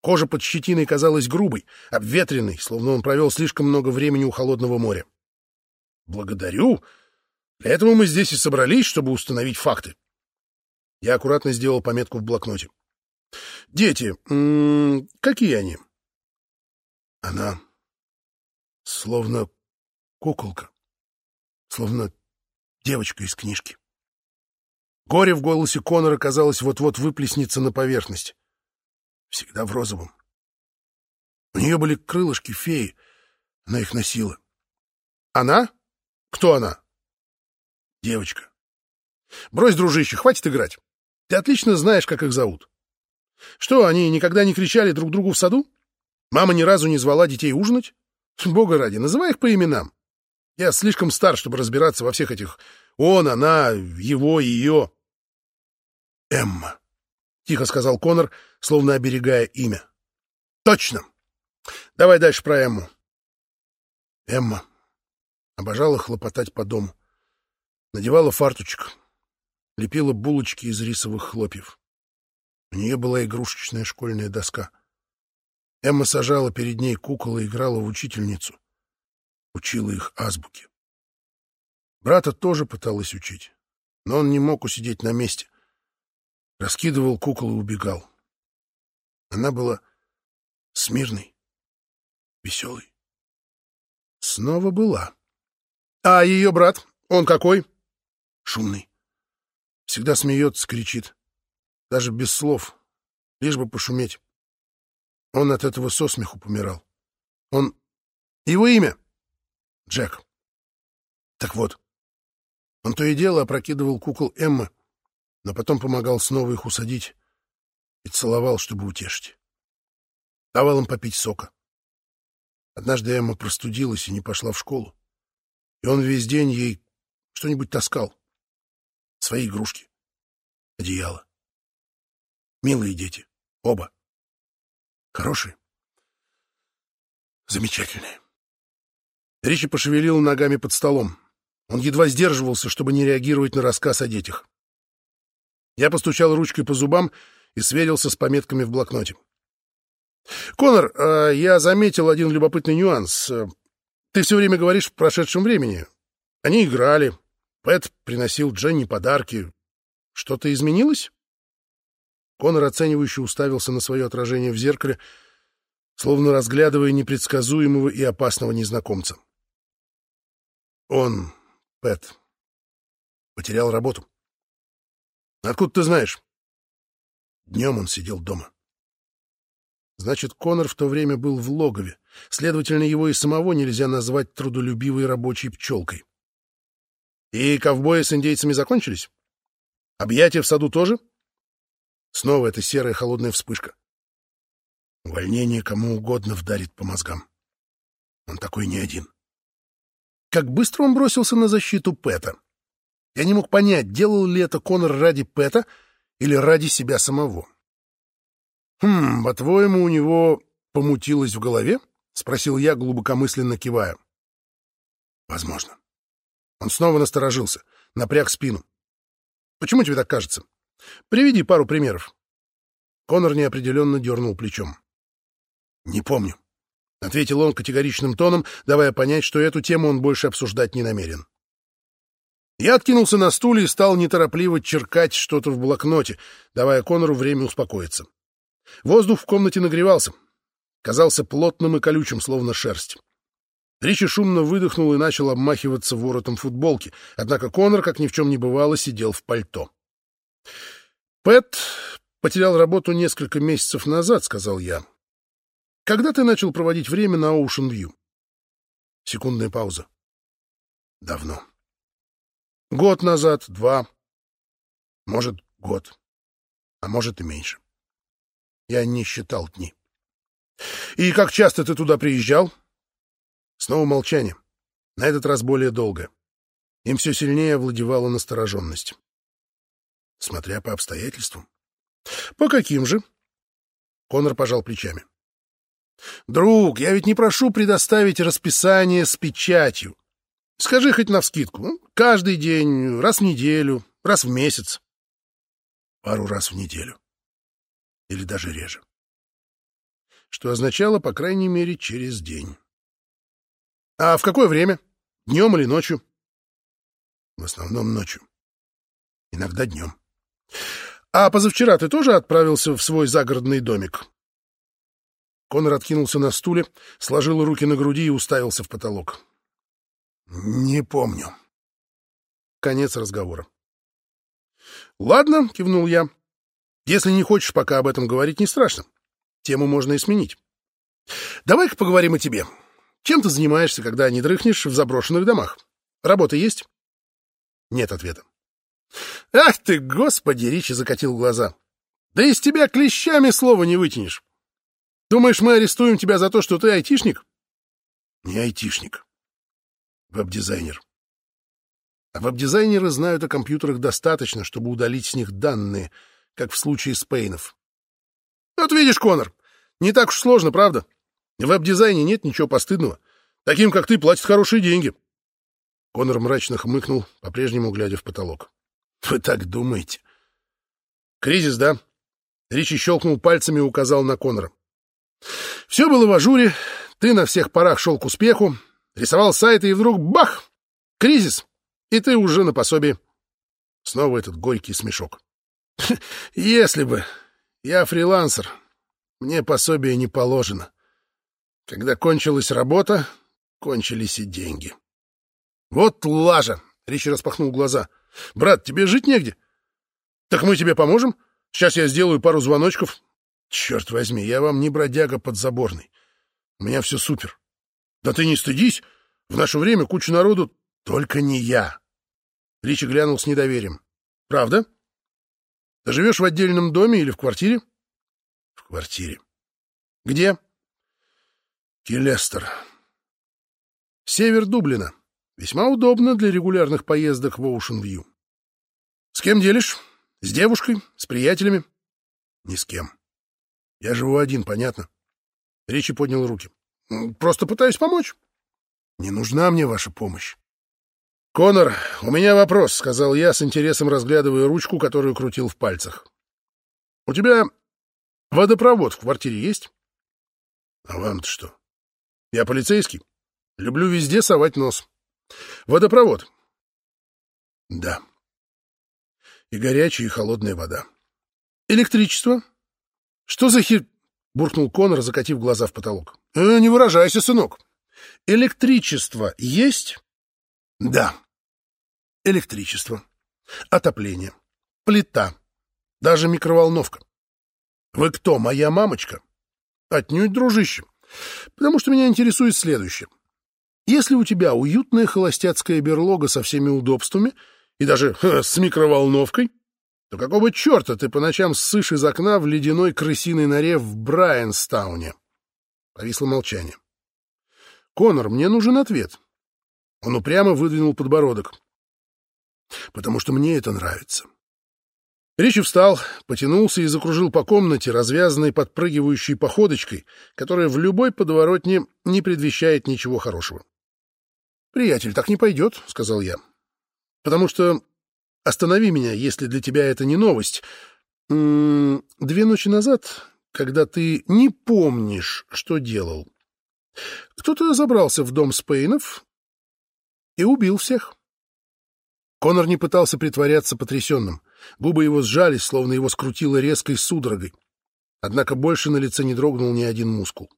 Кожа под щетиной казалась грубой, обветренной, словно он провел слишком много времени у холодного моря. «Благодарю. Для этого мы здесь и собрались, чтобы установить факты». Я аккуратно сделал пометку в блокноте. «Дети, какие они?» Она словно куколка, словно девочка из книжки. Горе в голосе Конора, казалось, вот-вот выплеснется на поверхность. Всегда в розовом. У нее были крылышки феи. Она их носила. Она? Кто она? Девочка. Брось, дружище, хватит играть. Ты отлично знаешь, как их зовут. Что, они никогда не кричали друг другу в саду? Мама ни разу не звала детей ужинать? Бога ради, называй их по именам. Я слишком стар, чтобы разбираться во всех этих «он», «она», «его», «ее». «Эмма», — тихо сказал Конор, словно оберегая имя. «Точно! Давай дальше про Эмму». Эмма обожала хлопотать по дому. Надевала фарточек, лепила булочки из рисовых хлопьев. У нее была игрушечная школьная доска. Эмма сажала перед ней кукол и играла в учительницу. Учила их азбуке. Брата тоже пыталась учить, но он не мог усидеть на месте. Раскидывал кукол и убегал. Она была смирной, веселой. Снова была. А ее брат, он какой? Шумный. Всегда смеется, кричит. Даже без слов, лишь бы пошуметь. Он от этого со смеху помирал. Он... Его имя? Джек. Так вот, он то и дело опрокидывал кукол Эммы, но потом помогал снова их усадить и целовал, чтобы утешить. Давал им попить сока. Однажды Эмма простудилась и не пошла в школу, и он весь день ей что-нибудь таскал. Свои игрушки, одеяло. Милые дети, оба. Хорошие. Замечательные. Ричи пошевелил ногами под столом. Он едва сдерживался, чтобы не реагировать на рассказ о детях. Я постучал ручкой по зубам и сверился с пометками в блокноте. «Конор, а я заметил один любопытный нюанс. Ты все время говоришь в прошедшем времени. Они играли. Пэт приносил Дженни подарки. Что-то изменилось?» Конор оценивающе уставился на свое отражение в зеркале, словно разглядывая непредсказуемого и опасного незнакомца. Он, Пэт, потерял работу. Откуда ты знаешь? Днем он сидел дома. Значит, Конор в то время был в логове. Следовательно, его и самого нельзя назвать трудолюбивой рабочей пчелкой. И ковбои с индейцами закончились? Объятия в саду тоже? Снова эта серая холодная вспышка. Увольнение кому угодно вдарит по мозгам. Он такой не один. Как быстро он бросился на защиту Пэта. Я не мог понять, делал ли это Конор ради Пэта или ради себя самого. «Хм, по-твоему, у него помутилось в голове?» — спросил я, глубокомысленно кивая. «Возможно». Он снова насторожился, напряг спину. «Почему тебе так кажется? Приведи пару примеров». Конор неопределенно дернул плечом. «Не помню», — ответил он категоричным тоном, давая понять, что эту тему он больше обсуждать не намерен. Я откинулся на стуле и стал неторопливо черкать что-то в блокноте, давая Конору время успокоиться. Воздух в комнате нагревался, казался плотным и колючим, словно шерсть. Ричи шумно выдохнул и начал обмахиваться воротом футболки, однако Конор, как ни в чем не бывало, сидел в пальто. «Пэт потерял работу несколько месяцев назад», — сказал я. «Когда ты начал проводить время на Оушен-Вью?» Секундная пауза. «Давно». «Год назад, два. Может, год. А может и меньше. Я не считал дни». «И как часто ты туда приезжал?» Снова молчание. На этот раз более долгое. Им все сильнее овладевала настороженность. Смотря по обстоятельствам. По каким же? Конор пожал плечами. Друг, я ведь не прошу предоставить расписание с печатью. Скажи хоть навскидку. Каждый день, раз в неделю, раз в месяц. Пару раз в неделю. Или даже реже. Что означало, по крайней мере, через день. А в какое время? Днем или ночью? В основном ночью. Иногда днем. А позавчера ты тоже отправился в свой загородный домик? Конор откинулся на стуле, сложил руки на груди и уставился в потолок. Не помню. Конец разговора. Ладно, кивнул я. Если не хочешь пока об этом говорить, не страшно. Тему можно и сменить. Давай-ка поговорим о тебе. Чем ты занимаешься, когда не дрыхнешь в заброшенных домах? Работа есть? Нет ответа. Ах ты, господи, Ричи закатил глаза. Да из тебя клещами слова не вытянешь. Думаешь, мы арестуем тебя за то, что ты айтишник? Не айтишник. Веб-дизайнер. А веб-дизайнеры знают о компьютерах достаточно, чтобы удалить с них данные, как в случае с Пейнов. Вот видишь, Конор, не так уж сложно, правда? В веб-дизайне нет ничего постыдного. Таким, как ты, платят хорошие деньги. Конор мрачно хмыкнул, по-прежнему глядя в потолок. Вы так думаете? Кризис, да? Ричи щелкнул пальцами и указал на Конора. Все было в ажуре, ты на всех парах шел к успеху, рисовал сайты, и вдруг бах! Кризис! И ты уже на пособии. Снова этот горький смешок. [LAUGHS] Если бы. Я фрилансер. Мне пособие не положено. Когда кончилась работа, кончились и деньги. Вот лажа! Ричи распахнул глаза. Брат, тебе жить негде. Так мы тебе поможем? Сейчас я сделаю пару звоночков. Черт возьми, я вам не бродяга подзаборный. У меня все супер. Да ты не стыдись. В наше время куча народу... Только не я. Ричи глянул с недоверием. Правда? Ты живешь в отдельном доме или в квартире? В квартире. Где? Келестер. Север Дублина. Весьма удобно для регулярных поездок в Оушен-Вью. С кем делишь? С девушкой? С приятелями? Ни с кем. Я живу один, понятно? Ричи поднял руки. Просто пытаюсь помочь. Не нужна мне ваша помощь. «Конор, у меня вопрос», — сказал я, с интересом разглядывая ручку, которую крутил в пальцах. «У тебя водопровод в квартире есть?» «А вам-то что? Я полицейский. Люблю везде совать нос. Водопровод». «Да. И горячая, и холодная вода. Электричество? Что за хер...» — буркнул Конор, закатив глаза в потолок. «Э, «Не выражайся, сынок. Электричество есть?» «Да. Электричество. Отопление. Плита. Даже микроволновка. Вы кто, моя мамочка? Отнюдь, дружище. Потому что меня интересует следующее. Если у тебя уютная холостяцкая берлога со всеми удобствами и даже [LAUGHS] ха, с микроволновкой, то какого черта ты по ночам ссышь из окна в ледяной крысиной норе в Брайанстауне? Повисло молчание. «Конор, мне нужен ответ». Он упрямо выдвинул подбородок. «Потому что мне это нравится». Ричи встал, потянулся и закружил по комнате, развязанной подпрыгивающей походочкой, которая в любой подворотне не предвещает ничего хорошего. «Приятель, так не пойдет», — сказал я. «Потому что останови меня, если для тебя это не новость. М м-м, -м, две ночи назад, когда ты не помнишь, что делал, кто-то забрался в дом Спейнов и убил всех. Конор не пытался притворяться потрясенным. Губы его сжались, словно его скрутило резкой судорогой. Однако больше на лице не дрогнул ни один мускул.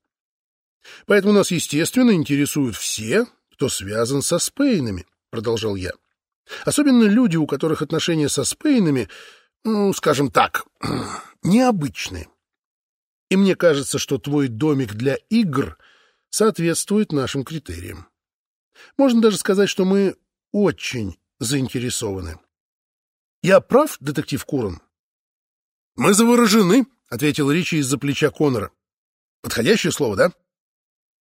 Поэтому нас, естественно, интересуют все, кто связан со Спейнами, — продолжал я. Особенно люди, у которых отношения со Спейнами, ну, скажем так, [CLEARS THROAT] необычные. И мне кажется, что твой домик для игр — соответствует нашим критериям. Можно даже сказать, что мы очень заинтересованы. Я прав, детектив Курон? Мы заворожены, ответил Ричи из-за плеча Конора. Подходящее слово, да?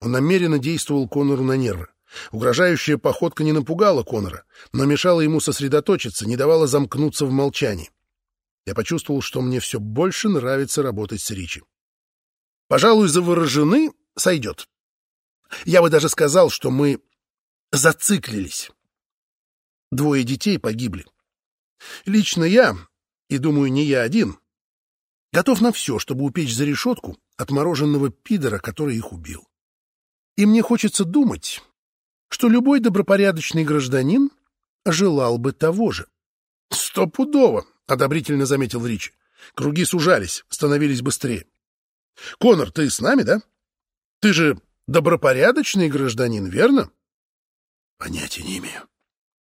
Он намеренно действовал Конору на нервы. Угрожающая походка не напугала Конора, но мешала ему сосредоточиться, не давала замкнуться в молчании. Я почувствовал, что мне все больше нравится работать с Ричи. Пожалуй, заворожены сойдет. Я бы даже сказал, что мы зациклились. Двое детей погибли. Лично я, и думаю, не я один, готов на все, чтобы упечь за решетку отмороженного пидора, который их убил. И мне хочется думать, что любой добропорядочный гражданин желал бы того же. — Стопудово! — одобрительно заметил Ричи. Круги сужались, становились быстрее. — Конор, ты с нами, да? Ты же добропорядочный гражданин, верно? — Понятия не имею.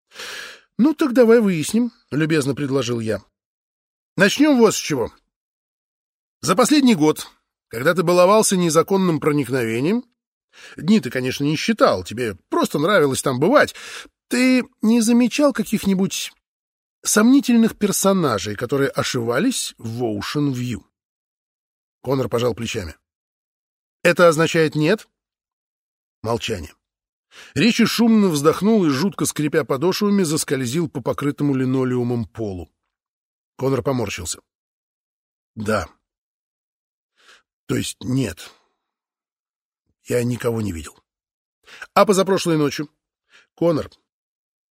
— Ну, так давай выясним, — любезно предложил я. — Начнем вот с чего. За последний год, когда ты баловался незаконным проникновением, дни ты, конечно, не считал, тебе просто нравилось там бывать, ты не замечал каких-нибудь сомнительных персонажей, которые ошивались в Ocean View? Конор пожал плечами. — Это означает нет? Молчание. Ричи шумно вздохнул и, жутко скрипя подошвами, заскользил по покрытому линолеумом полу. Конор поморщился. «Да. То есть нет. Я никого не видел. А позапрошлой ночью? Конор,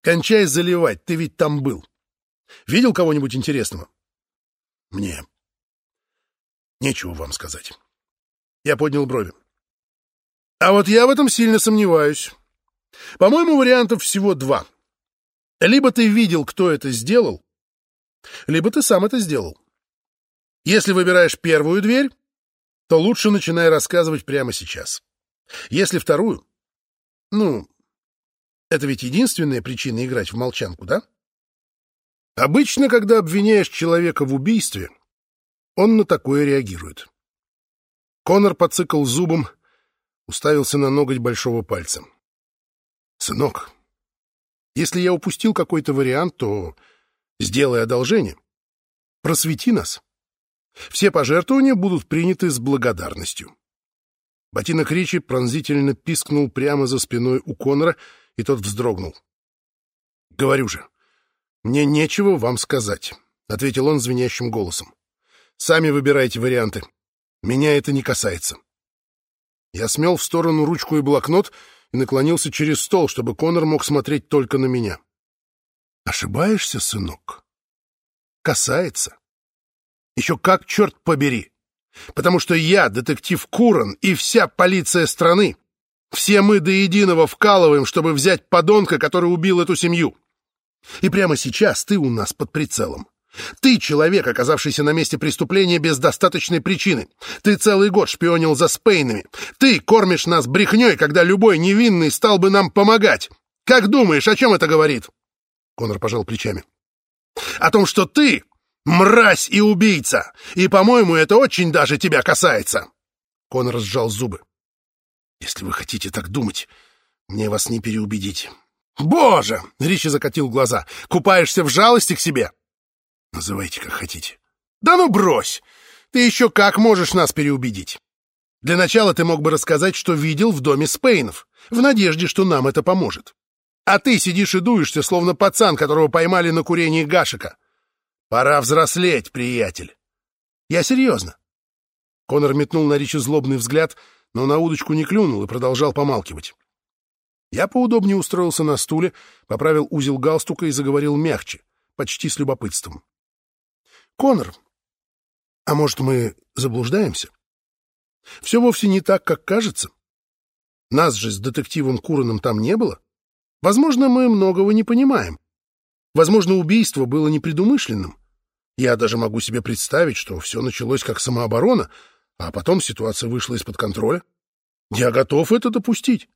кончай заливать, ты ведь там был. Видел кого-нибудь интересного? Мне нечего вам сказать. Я поднял брови. А вот я в этом сильно сомневаюсь. По-моему, вариантов всего два. Либо ты видел, кто это сделал, либо ты сам это сделал. Если выбираешь первую дверь, то лучше начинай рассказывать прямо сейчас. Если вторую, ну, это ведь единственная причина играть в молчанку, да? Обычно, когда обвиняешь человека в убийстве, он на такое реагирует. Конор подцикал зубом, уставился на ноготь большого пальца. «Сынок, если я упустил какой-то вариант, то сделай одолжение. Просвети нас. Все пожертвования будут приняты с благодарностью». Ботинок Ричи пронзительно пискнул прямо за спиной у Конора, и тот вздрогнул. «Говорю же, мне нечего вам сказать», — ответил он звенящим голосом. «Сами выбирайте варианты. Меня это не касается». Я смел в сторону ручку и блокнот и наклонился через стол, чтобы Конор мог смотреть только на меня. Ошибаешься, сынок? Касается. Еще как, черт побери. Потому что я, детектив Куран и вся полиция страны, все мы до единого вкалываем, чтобы взять подонка, который убил эту семью. И прямо сейчас ты у нас под прицелом. Ты человек, оказавшийся на месте преступления без достаточной причины. Ты целый год шпионил за Спейнами. Ты кормишь нас брехней, когда любой невинный стал бы нам помогать. Как думаешь, о чем это говорит?» Конор пожал плечами. «О том, что ты мразь и убийца, и, по-моему, это очень даже тебя касается!» Конор сжал зубы. «Если вы хотите так думать, мне вас не переубедить». «Боже!» — Ричи закатил глаза. «Купаешься в жалости к себе?» «Называйте, как хотите». «Да ну брось! Ты еще как можешь нас переубедить? Для начала ты мог бы рассказать, что видел в доме Спейнов, в надежде, что нам это поможет. А ты сидишь и дуешься, словно пацан, которого поймали на курении гашика. Пора взрослеть, приятель. Я серьезно. Конор метнул на Ричи злобный взгляд, но на удочку не клюнул и продолжал помалкивать. Я поудобнее устроился на стуле, поправил узел галстука и заговорил мягче, почти с любопытством. «Конор, а может, мы заблуждаемся? Все вовсе не так, как кажется. Нас же с детективом Кураном там не было. Возможно, мы многого не понимаем. Возможно, убийство было непредумышленным. Я даже могу себе представить, что все началось как самооборона, а потом ситуация вышла из-под контроля. Я готов это допустить.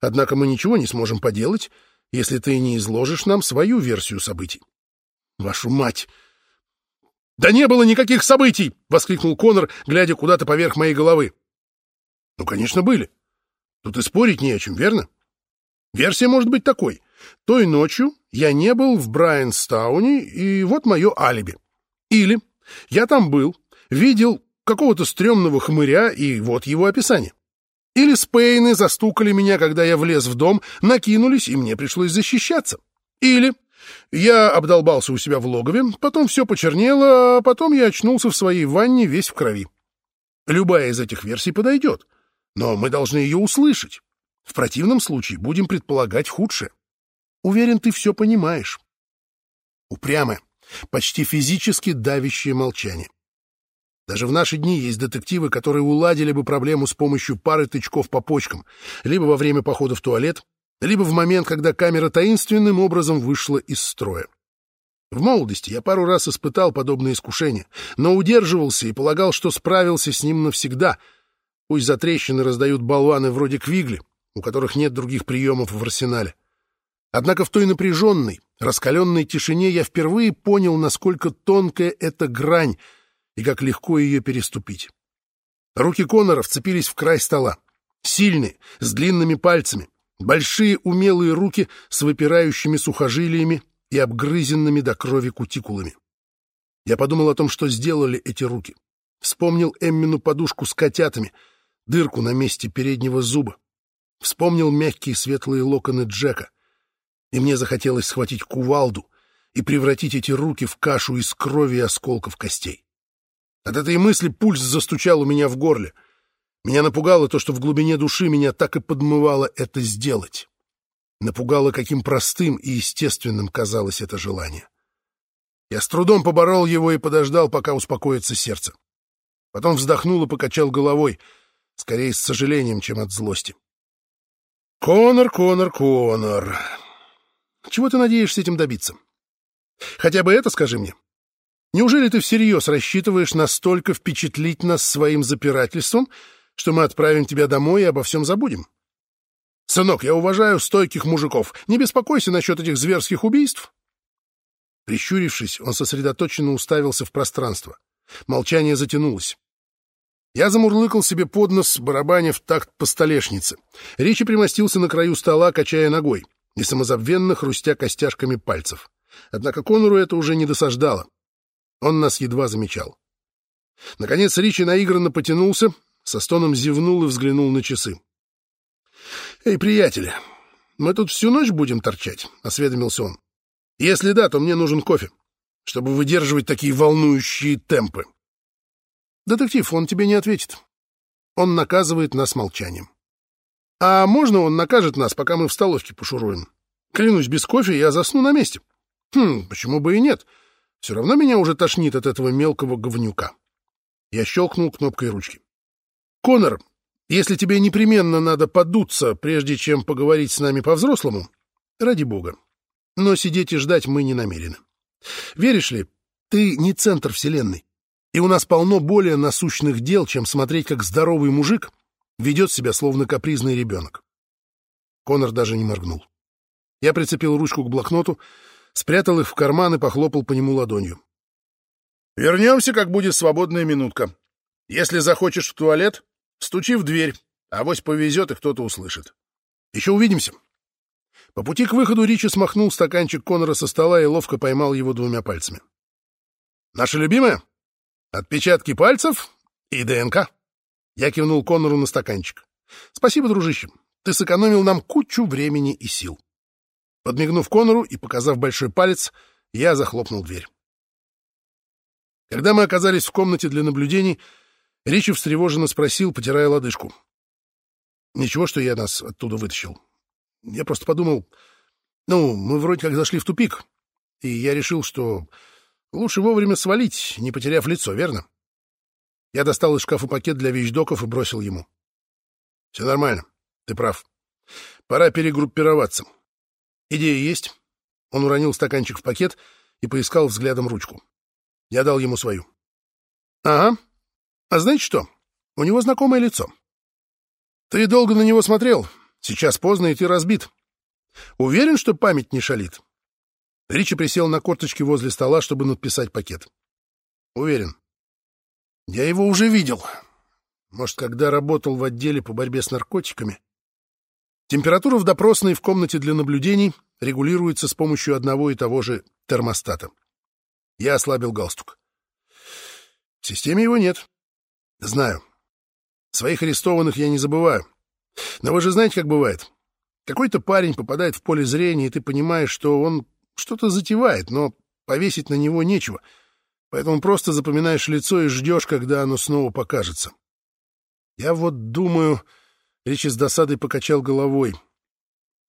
Однако мы ничего не сможем поделать, если ты не изложишь нам свою версию событий. Вашу мать! «Да не было никаких событий!» — воскликнул Конор, глядя куда-то поверх моей головы. «Ну, конечно, были. Тут и спорить не о чем, верно? Версия может быть такой. Той ночью я не был в Брайанстауне, и вот мое алиби. Или я там был, видел какого-то стрёмного хмыря, и вот его описание. Или Спейны застукали меня, когда я влез в дом, накинулись, и мне пришлось защищаться. Или я обдолбался у себя в логове, потом все почернело, а потом я очнулся в своей ванне весь в крови. Любая из этих версий подойдет, но мы должны ее услышать. В противном случае будем предполагать худшее. Уверен, ты все понимаешь. Упрямое, почти физически давящее молчание. Даже в наши дни есть детективы, которые уладили бы проблему с помощью пары тычков по почкам, либо во время похода в туалет, либо в момент, когда камера таинственным образом вышла из строя. В молодости я пару раз испытал подобное искушение, но удерживался и полагал, что справился с ним навсегда. Пусть за трещины раздают болваны вроде Квигли, у которых нет других приемов в арсенале. Однако в той напряженной, раскаленной тишине я впервые понял, насколько тонкая эта грань и как легко ее переступить. Руки Конора вцепились в край стола. Сильные, с длинными пальцами, большие умелые руки с выпирающими сухожилиями и обгрызенными до крови кутикулами. Я подумал о том, что сделали эти руки. Вспомнил Эммину подушку с котятами, дырку на месте переднего зуба, Вспомнил мягкие светлые локоны Джека, и мне захотелось схватить кувалду и превратить эти руки в кашу из крови и осколков костей. От этой мысли пульс застучал у меня в горле. Меня напугало то, что в глубине души меня так и подмывало это сделать. Напугало, каким простым и естественным казалось это желание. Я с трудом поборол его и подождал, пока успокоится сердце. Потом вздохнул и покачал головой, скорее с сожалением, чем от злости. Конор, Конор, Конор. Чего ты надеешься этим добиться? Хотя бы это скажи мне. Неужели ты всерьез рассчитываешь настолько впечатлить нас своим запирательством, что мы отправим тебя домой и обо всем забудем? Сынок, я уважаю стойких мужиков. Не беспокойся насчет этих зверских убийств. Прищурившись, он сосредоточенно уставился в пространство. Молчание затянулось. Я замурлыкал себе под нос, барабаня в такт по столешнице. Ричи примостился на краю стола, качая ногой и самозабвенно хрустя костяшками пальцев. Однако Конору это уже не досаждало. Он нас едва замечал. Наконец Ричи наигранно потянулся, со стоном зевнул и взглянул на часы. «Эй, приятели, мы тут всю ночь будем торчать?» — осведомился он. «Если да, то мне нужен кофе, чтобы выдерживать такие волнующие темпы». Детектив, он тебе не ответит. Он наказывает нас молчанием. А можно он накажет нас, пока мы в столовке пошуруем? Клянусь, без кофе я засну на месте. Хм, почему бы и нет? Все равно меня уже тошнит от этого мелкого говнюка. Я щелкнул кнопкой ручки. Конор, если тебе непременно надо подуться, прежде чем поговорить с нами по-взрослому, ради бога. Но сидеть и ждать мы не намерены. Веришь ли, ты не центр вселенной. И у нас полно более насущных дел, чем смотреть, как здоровый мужик ведет себя, словно капризный ребенок. Конор даже не моргнул. Я прицепил ручку к блокноту, спрятал их в карман и похлопал по нему ладонью. «Вернемся, как будет свободная минутка. Если захочешь в туалет, стучи в дверь, авось повезет и кто-то услышит. Еще увидимся». По пути к выходу Ричи смахнул стаканчик Конора со стола и ловко поймал его двумя пальцами. «Наша любимая? Отпечатки пальцев и ДНК?» Я кивнул Конору на стаканчик. «Спасибо, дружище. Ты сэкономил нам кучу времени и сил». Подмигнув Конору и показав большой палец, я захлопнул дверь. Когда мы оказались в комнате для наблюдений, Ричи встревоженно спросил, потирая лодыжку. «Ничего, что я нас оттуда вытащил. Я просто подумал... Ну, мы вроде как зашли в тупик, и я решил, что лучше вовремя свалить, не потеряв лицо, верно?» Я достал из шкафа пакет для вещдоков и бросил ему. «Все нормально, ты прав. Пора перегруппироваться. Идея есть?» Он уронил стаканчик в пакет и поискал взглядом ручку. Я дал ему свою. «Ага. А знаете что? У него знакомое лицо. Ты долго на него смотрел. Сейчас поздно, и ты разбит. Уверен, что память не шалит?» Ричи присел на корточки возле стола, чтобы надписать пакет. «Уверен. Я его уже видел. Может, когда работал в отделе по борьбе с наркотиками. Температура в допросной в комнате для наблюдений регулируется с помощью одного и того же термостата. Я ослабил галстук. В системе его нет. Знаю. Своих арестованных я не забываю. Но вы же знаете, как бывает. Какой-то парень попадает в поле зрения, и ты понимаешь, что он что-то затевает, но повесить на него нечего — Поэтому просто запоминаешь лицо и ждешь, когда оно снова покажется. Я вот думаю... Ричи с досадой покачал головой.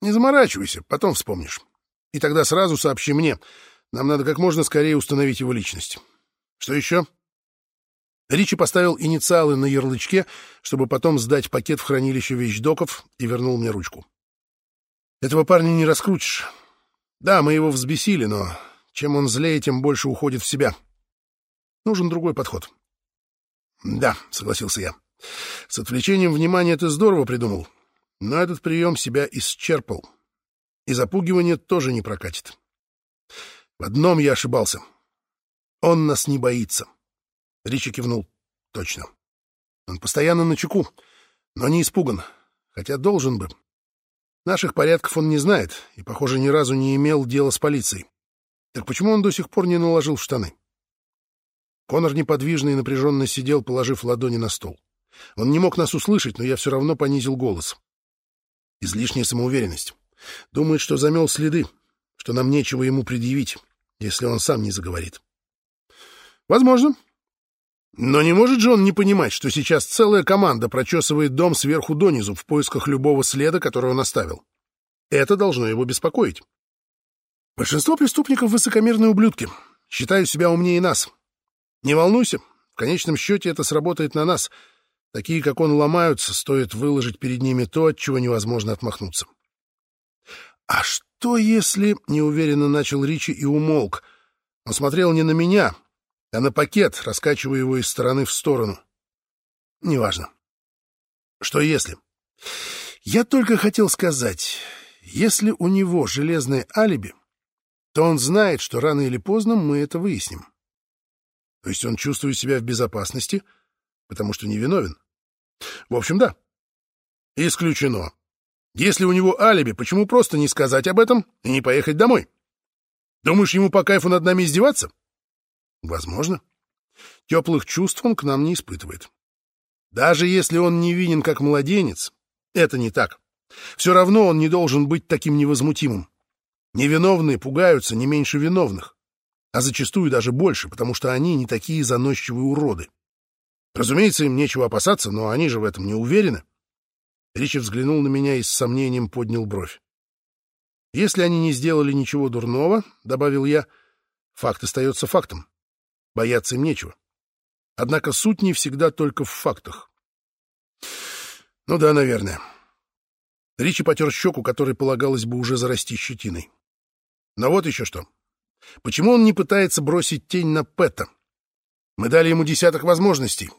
Не заморачивайся, потом вспомнишь. И тогда сразу сообщи мне. Нам надо как можно скорее установить его личность. Что еще? Ричи поставил инициалы на ярлычке, чтобы потом сдать пакет в хранилище вещдоков и вернул мне ручку. Этого парня не раскрутишь. Да, мы его взбесили, но чем он злее, тем больше уходит в себя. — Нужен другой подход. Да, согласился я. С отвлечением внимания ты здорово придумал, но этот прием себя исчерпал. И запугивание тоже не прокатит. В одном я ошибался. Он нас не боится. Ричи кивнул. Точно. Он постоянно на чеку, но не испуган, хотя должен бы. Наших порядков он не знает и, похоже, ни разу не имел дела с полицией. Так почему он до сих пор не наложил штаны? Конор неподвижно и напряженно сидел, положив ладони на стол. Он не мог нас услышать, но я все равно понизил голос. Излишняя самоуверенность. Думает, что замел следы, что нам нечего ему предъявить, если он сам не заговорит. Возможно. Но не может же он не понимать, что сейчас целая команда прочесывает дом сверху донизу в поисках любого следа, который он оставил. Это должно его беспокоить. Большинство преступников — высокомерные ублюдки. Считают себя умнее нас. Не волнуйся, в конечном счете это сработает на нас. Такие, как он, ломаются, стоит выложить перед ними то, от чего невозможно отмахнуться. «А что если...» — неуверенно начал Ричи и умолк. Он смотрел не на меня, а на пакет, раскачивая его из стороны в сторону. «Неважно. Что если...» «Я только хотел сказать, если у него железное алиби, то он знает, что рано или поздно мы это выясним. То есть он чувствует себя в безопасности, потому что невиновен? В общем, да. Исключено. Если у него алиби, почему просто не сказать об этом и не поехать домой? Думаешь, ему по кайфу над нами издеваться? Возможно. Теплых чувств он к нам не испытывает. Даже если он невинен как младенец, это не так. Все равно он не должен быть таким невозмутимым. Невиновные пугаются не меньше виновных а зачастую даже больше, потому что они не такие заносчивые уроды. Разумеется, им нечего опасаться, но они же в этом не уверены. Ричи взглянул на меня и с сомнением поднял бровь. Если они не сделали ничего дурного, — добавил я, — факт остается фактом. Бояться им нечего. Однако суть не всегда только в фактах. Ну да, наверное. Ричи потер щеку, которой полагалось бы уже зарасти щетиной. Но вот еще что. Почему он не пытается бросить тень на Пэта? Мы дали ему десяток возможностей,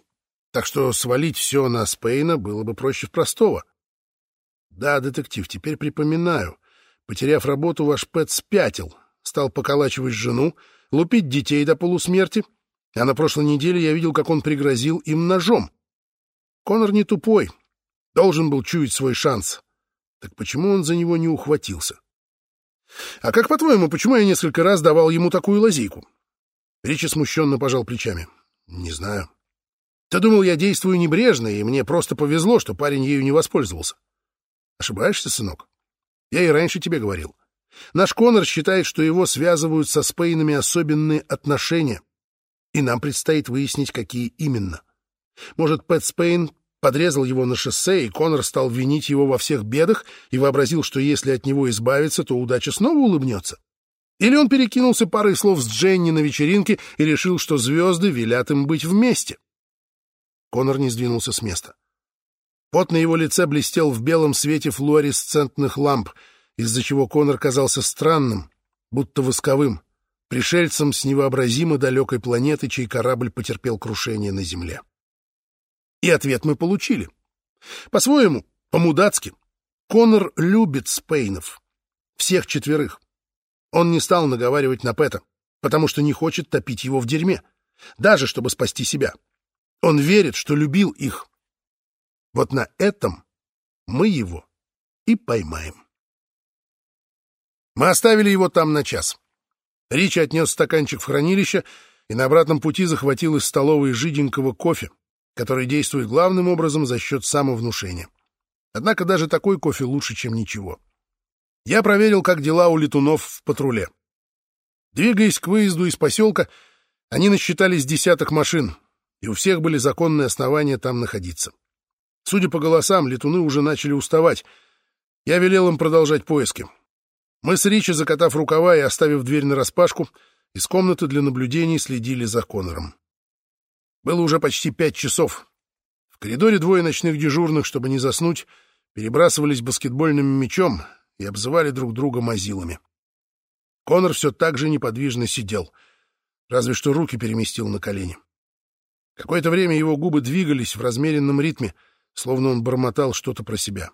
так что свалить все на Спейна было бы проще простого. Да, детектив, теперь припоминаю. Потеряв работу, ваш Пэт спятил, стал поколачивать жену, лупить детей до полусмерти, а на прошлой неделе я видел, как он пригрозил им ножом. Конор не тупой, должен был чуять свой шанс. Так почему он за него не ухватился? А как, по-твоему, почему я несколько раз давал ему такую лазейку? Ричи смущенно пожал плечами. Не знаю. Ты думал, я действую небрежно, и мне просто повезло, что парень ею не воспользовался. Ошибаешься, сынок? Я и раньше тебе говорил. Наш Конор считает, что его связывают со Спейнами особенные отношения, и нам предстоит выяснить, какие именно. Может, Пэт Спейн подрезал его на шоссе, и Конор стал винить его во всех бедах и вообразил, что если от него избавиться, то удача снова улыбнется? Или он перекинулся парой слов с Дженни на вечеринке и решил, что звезды велят им быть вместе? Конор не сдвинулся с места. Пот на его лице блестел в белом свете флуоресцентных ламп, из-за чего Конор казался странным, будто восковым, пришельцем с невообразимо далекой планеты, чей корабль потерпел крушение на Земле. И ответ мы получили. По-своему, по-мудацки. Конор любит Спейнов. Всех четверых. Он не стал наговаривать на Пэта, потому что не хочет топить его в дерьме, даже чтобы спасти себя. Он верит, что любил их. Вот на этом мы его и поймаем. Мы оставили его там на час. Ричи отнес стаканчик в хранилище и на обратном пути захватил из столовой жиденького кофе, который действует главным образом за счет самовнушения. Однако даже такой кофе лучше, чем ничего. Я проверил, как дела у летунов в патруле. Двигаясь к выезду из поселка, они насчитались десяток машин, и у всех были законные основания там находиться. Судя по голосам, летуны уже начали уставать. Я велел им продолжать поиски. Мы с Ричи, закатав рукава и оставив дверь нараспашку, из комнаты для наблюдений следили за Конором. Было уже почти пять часов. В коридоре двое ночных дежурных, чтобы не заснуть, перебрасывались баскетбольным мячом и обзывали друг друга мазилами. Конор все так же неподвижно сидел, разве что руки переместил на колени. Какое-то время его губы двигались в размеренном ритме, словно он бормотал что-то про себя.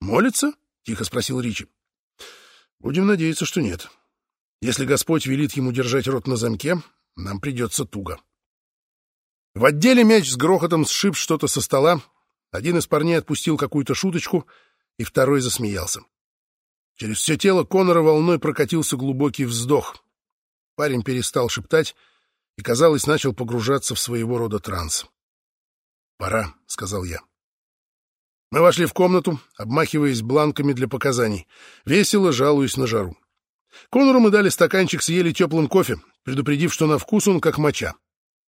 «Молится?» — тихо спросил Ричи. «Будем надеяться, что нет. Если Господь велит ему держать рот на замке, нам придется туго». В отделе мяч с грохотом сшиб что-то со стола, один из парней отпустил какую-то шуточку, и второй засмеялся. Через все тело Конора волной прокатился глубокий вздох. Парень перестал шептать и, казалось, начал погружаться в своего рода транс. «Пора», — сказал я. Мы вошли в комнату, обмахиваясь бланками для показаний, весело жалуясь на жару. Конору мы дали стаканчик с еле теплым кофе, предупредив, что на вкус он как моча.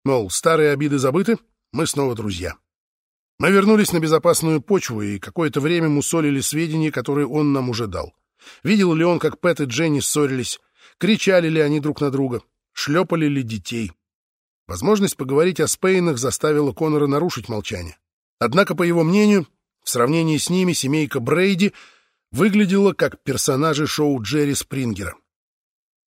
Мол, старые обиды забыты, мы снова друзья. Мы вернулись на безопасную почву и какое-то время мусолили сведения, которые он нам уже дал. Видел ли он, как Пэт и Дженни ссорились, кричали ли они друг на друга, шлепали ли детей. Возможность поговорить о Спейнах заставила Конора нарушить молчание. Однако, по его мнению, в сравнении с ними семейка Брейди выглядела как персонажи шоу Джерри Спрингера.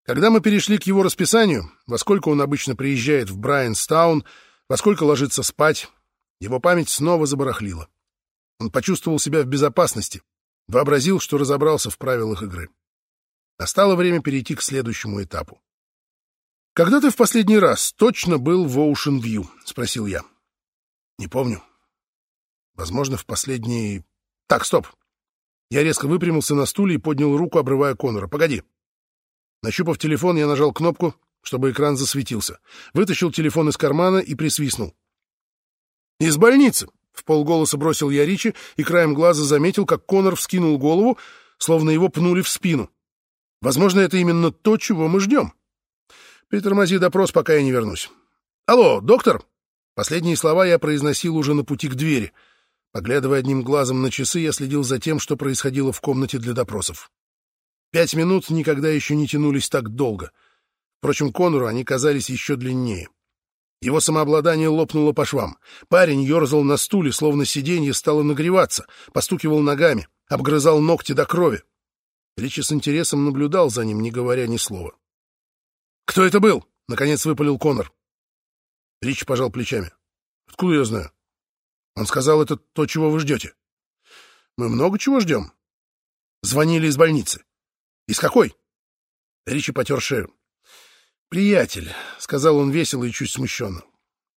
Когда мы перешли к его расписанию, во сколько он обычно приезжает в Брайанстаун, во сколько ложится спать, его память снова забарахлила. Он почувствовал себя в безопасности, вообразил, что разобрался в правилах игры. Настало время перейти к следующему этапу. «Когда ты в последний раз точно был в Оушен-Вью?» — спросил я. «Не помню. Возможно, в последний... Так, стоп!» Я резко выпрямился на стуле и поднял руку, обрывая Конора. «Погоди!» Нащупав телефон, я нажал кнопку, чтобы экран засветился. Вытащил телефон из кармана и присвистнул. «Из больницы!» — в полголоса бросил я Ричи и краем глаза заметил, как Конор вскинул голову, словно его пнули в спину. «Возможно, это именно то, чего мы ждем. Притормози допрос, пока я не вернусь. Алло, доктор?» Последние слова я произносил уже на пути к двери. Поглядывая одним глазом на часы, я следил за тем, что происходило в комнате для допросов. Пять минут никогда еще не тянулись так долго. Впрочем, Конору они казались еще длиннее. Его самообладание лопнуло по швам. Парень ерзал на стуле, словно сиденье стало нагреваться, постукивал ногами, обгрызал ногти до крови. Ричи с интересом наблюдал за ним, не говоря ни слова. «Кто это был?» — наконец выпалил Конор. Ричи пожал плечами. «Откуда я знаю?» Он сказал, это то, чего вы ждете. Мы много чего ждем. Звонили из больницы. Из какой? Ричи потер шею. «Приятель», — сказал он весело и чуть смущенно.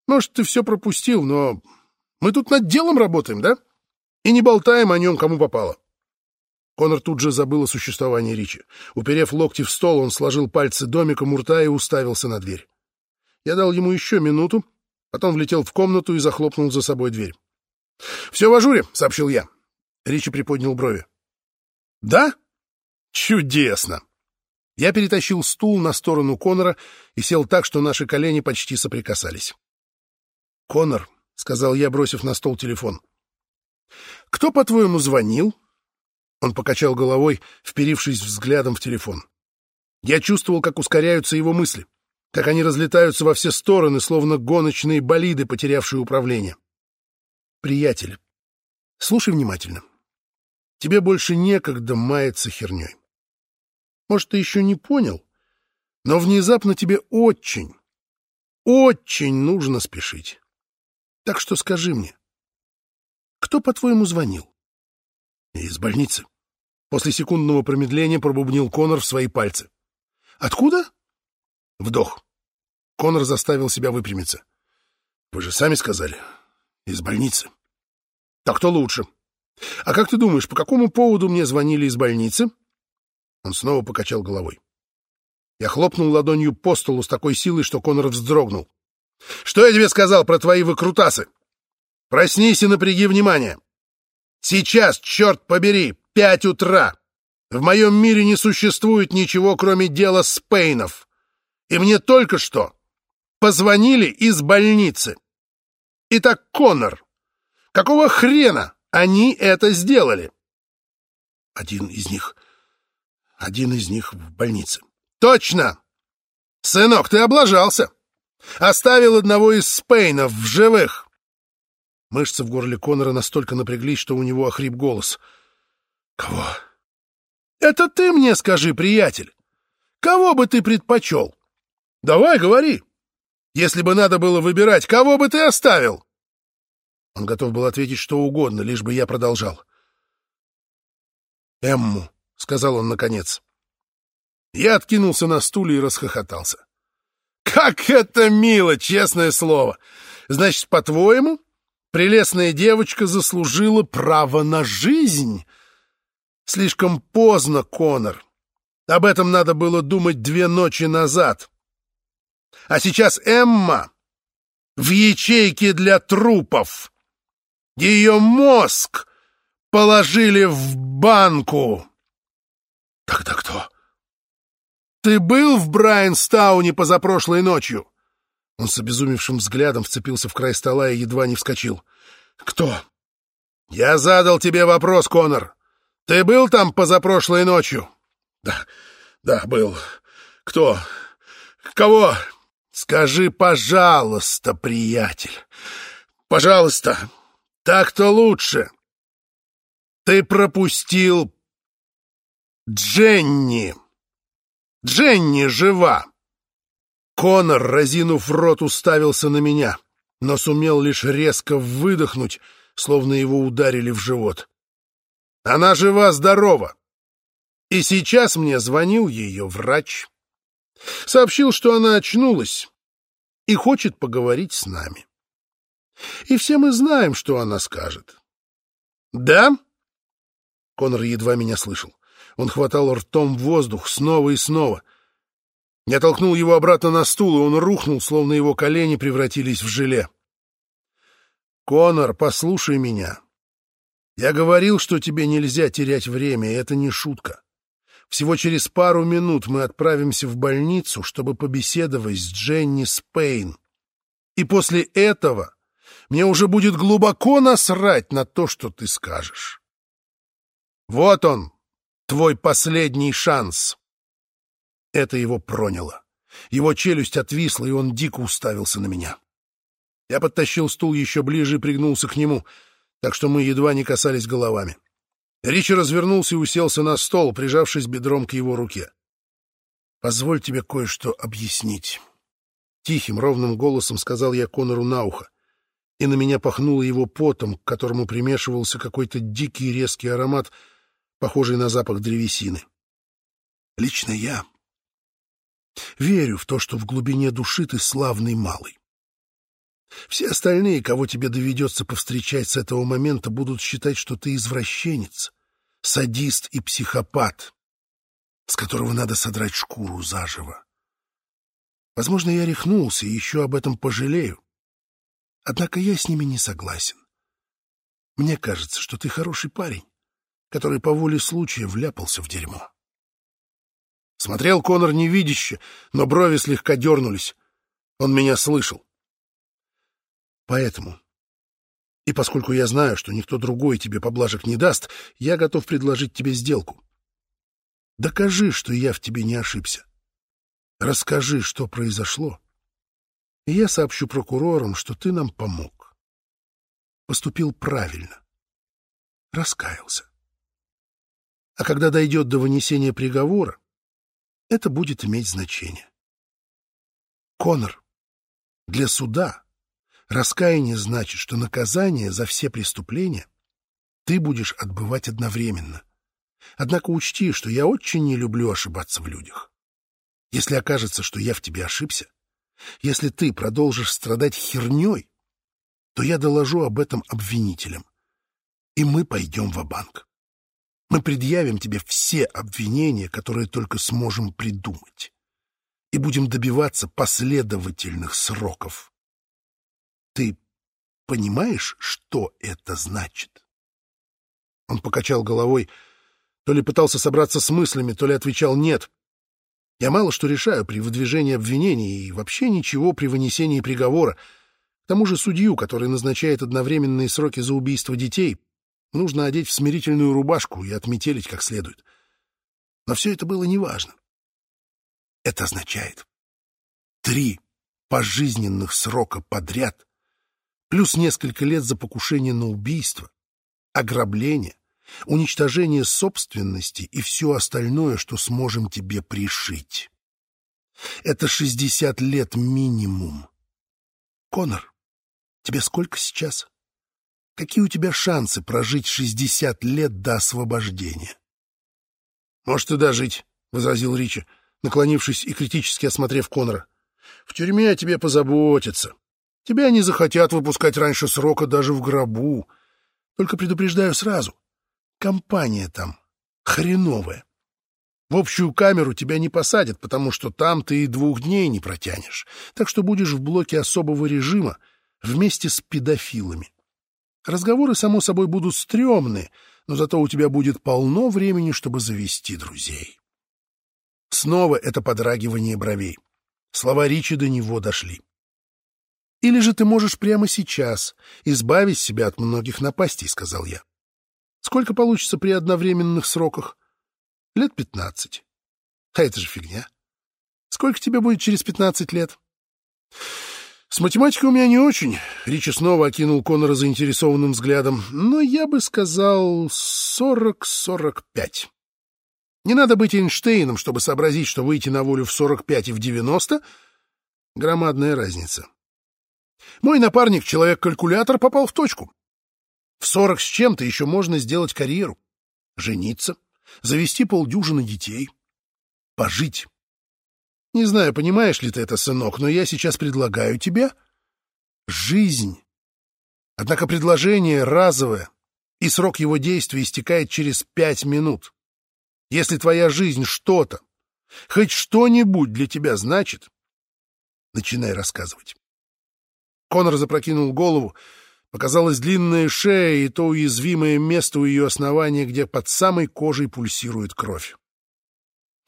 «Может, ты все пропустил, но мы тут над делом работаем, да? И не болтаем о нем, кому попало». Конор тут же забыл о существовании Ричи. Уперев локти в стол, он сложил пальцы домиком у рта и уставился на дверь. Я дал ему еще минуту, потом влетел в комнату и захлопнул за собой дверь. «Все в ажуре», — сообщил я. Ричи приподнял брови. «Да? Чудесно!» Я перетащил стул на сторону Конора и сел так, что наши колени почти соприкасались. «Конор», — сказал я, бросив на стол телефон, — «кто, по-твоему, звонил?» Он покачал головой, вперившись взглядом в телефон. Я чувствовал, как ускоряются его мысли, как они разлетаются во все стороны, словно гоночные болиды, потерявшие управление. «Приятель, слушай внимательно. Тебе больше некогда маяться херней. Может, ты еще не понял, но внезапно тебе очень, очень нужно спешить. Так что скажи мне, кто, по-твоему, звонил? Из больницы. После секундного промедления пробубнил Конор в свои пальцы. Откуда? Вдох. Конор заставил себя выпрямиться. Вы же сами сказали. Из больницы. Так-то лучше. А как ты думаешь, по какому поводу мне звонили из больницы? Он снова покачал головой. Я хлопнул ладонью по столу с такой силой, что Конор вздрогнул. «Что я тебе сказал про твои выкрутасы? Проснись и напряги внимание. Сейчас, черт побери, пять утра. В моем мире не существует ничего, кроме дела Спейнов. И мне только что позвонили из больницы. Итак, Конор, какого хрена они это сделали?» Один из них один из них в больнице. Точно! Сынок, ты облажался. Оставил одного из Спейнов в живых. Мышцы в горле Конора настолько напряглись, что у него охрип голос. Кого? Это ты мне скажи, приятель. Кого бы ты предпочел? Давай, говори. Если бы надо было выбирать, кого бы ты оставил? Он готов был ответить что угодно, лишь бы я продолжал. Эмму. — сказал он наконец. Я откинулся на стуле и расхохотался. «Как это мило, честное слово! Значит, по-твоему, прелестная девочка заслужила право на жизнь?» «Слишком поздно, Конор. Об этом надо было думать две ночи назад. А сейчас Эмма в ячейке для трупов. Ее мозг положили в банку». «Тогда кто?» «Ты был в Брайанстауне позапрошлой ночью?» Он с обезумевшим взглядом вцепился в край стола и едва не вскочил. «Кто?» «Я задал тебе вопрос, Конор. Ты был там позапрошлой ночью?» «Да, да, был. Кто? Кого?» «Скажи, пожалуйста, приятель. Пожалуйста. Так-то лучше. Ты пропустил Дженни! Дженни жива!» Конор, разинув рот, уставился на меня, но сумел лишь резко выдохнуть, словно его ударили в живот. «Она жива-здорова!» И сейчас мне звонил ее врач. Сообщил, что она очнулась и хочет поговорить с нами. И все мы знаем, что она скажет. «Да?» Конор едва меня слышал. Он хватал ртом воздух снова и снова. Я толкнул его обратно на стул, и он рухнул, словно его колени превратились в желе. «Конор, послушай меня. Я говорил, что тебе нельзя терять время, и это не шутка. Всего через пару минут мы отправимся в больницу, чтобы побеседовать с Дженни Спейн. И после этого мне уже будет глубоко насрать на то, что ты скажешь. Вот он, Твой последний шанс. Это его проняло. Его челюсть отвисла, и он дико уставился на меня. Я подтащил стул еще ближе и пригнулся к нему, так что мы едва не касались головами. Ричи развернулся и уселся на стол, прижавшись бедром к его руке. «Позволь тебе кое-что объяснить». Тихим, ровным голосом сказал я Конору на ухо, и на меня пахнуло его потом, к которому примешивался какой-то дикий резкий аромат, похожий на запах древесины. Лично я верю в то, что в глубине души ты славный малый. Все остальные, кого тебе доведется повстречать с этого момента, будут считать, что ты извращенец, садист и психопат, с которого надо содрать шкуру заживо. Возможно, я рехнулся и еще об этом пожалею. Однако я с ними не согласен. Мне кажется, что ты хороший парень, который по воле случая вляпался в дерьмо. Смотрел Конор невидяще, но брови слегка дернулись. Он меня слышал. Поэтому, и поскольку я знаю, что никто другой тебе поблажек не даст, я готов предложить тебе сделку. Докажи, что я в тебе не ошибся. Расскажи, что произошло, и я сообщу прокурорам, что ты нам помог. Поступил правильно. Раскаялся. А когда дойдет до вынесения приговора, это будет иметь значение. Конор, для суда Раскаяние значит, что наказание за все преступления ты будешь отбывать одновременно. Однако учти, что я очень не люблю ошибаться в людях. Если окажется, что я в тебе ошибся, если ты продолжишь страдать херней, то я доложу об этом обвинителям, и мы пойдем в банк Мы предъявим тебе все обвинения, которые только сможем придумать, и будем добиваться последовательных сроков. Ты понимаешь, что это значит? Он покачал головой, то ли пытался собраться с мыслями, то ли отвечал «нет». Я мало что решаю при выдвижении обвинений и вообще ничего при вынесении приговора. К тому же судью, который назначает одновременные сроки за убийство детей, нужно одеть в смирительную рубашку и отметелить как следует. Но все это было неважно. Это означает три пожизненных срока подряд плюс несколько лет за покушение на убийство, ограбление, уничтожение собственности и все остальное, что сможем тебе пришить. Это шестьдесят лет минимум. Конор, тебе сколько сейчас? Какие у тебя шансы прожить шестьдесят лет до освобождения? — Может, и дожить, — возразил Ричи, наклонившись и критически осмотрев Конора. — В тюрьме о тебе позаботятся. Тебя не захотят выпускать раньше срока даже в гробу. Только предупреждаю сразу. Компания там хреновая. В общую камеру тебя не посадят, потому что там ты и двух дней не протянешь. Так что будешь в блоке особого режима вместе с педофилами. Разговоры, само собой, будут стрёмные, но зато у тебя будет полно времени, чтобы завести друзей. Снова это подрагивание бровей. Слова Ричи до него дошли. Или же ты можешь прямо сейчас избавить себя от многих напастей, — сказал я. Сколько получится при одновременных сроках? Лет пятнадцать. А это же фигня. Сколько тебе будет через пятнадцать лет? С математикой у меня не очень. Ричи снова окинул Конора заинтересованным взглядом. Но я бы сказал сорок-сорок пять. Не надо быть Эйнштейном, чтобы сообразить, что выйти на волю в сорок пять и в девяносто — громадная разница. Мой напарник, человек-калькулятор, попал в точку. В сорок с чем-то еще можно сделать карьеру. Жениться, завести полдюжины детей, пожить. Не знаю, понимаешь ли ты это, сынок, но я сейчас предлагаю тебе жизнь. Однако предложение разовое, и срок его действия истекает через пять минут. Если твоя жизнь что-то, хоть что-нибудь для тебя значит, начинай рассказывать. Конор запрокинул голову. Показалась длинная шея и то уязвимое место у ее основания, где под самой кожей пульсирует кровь.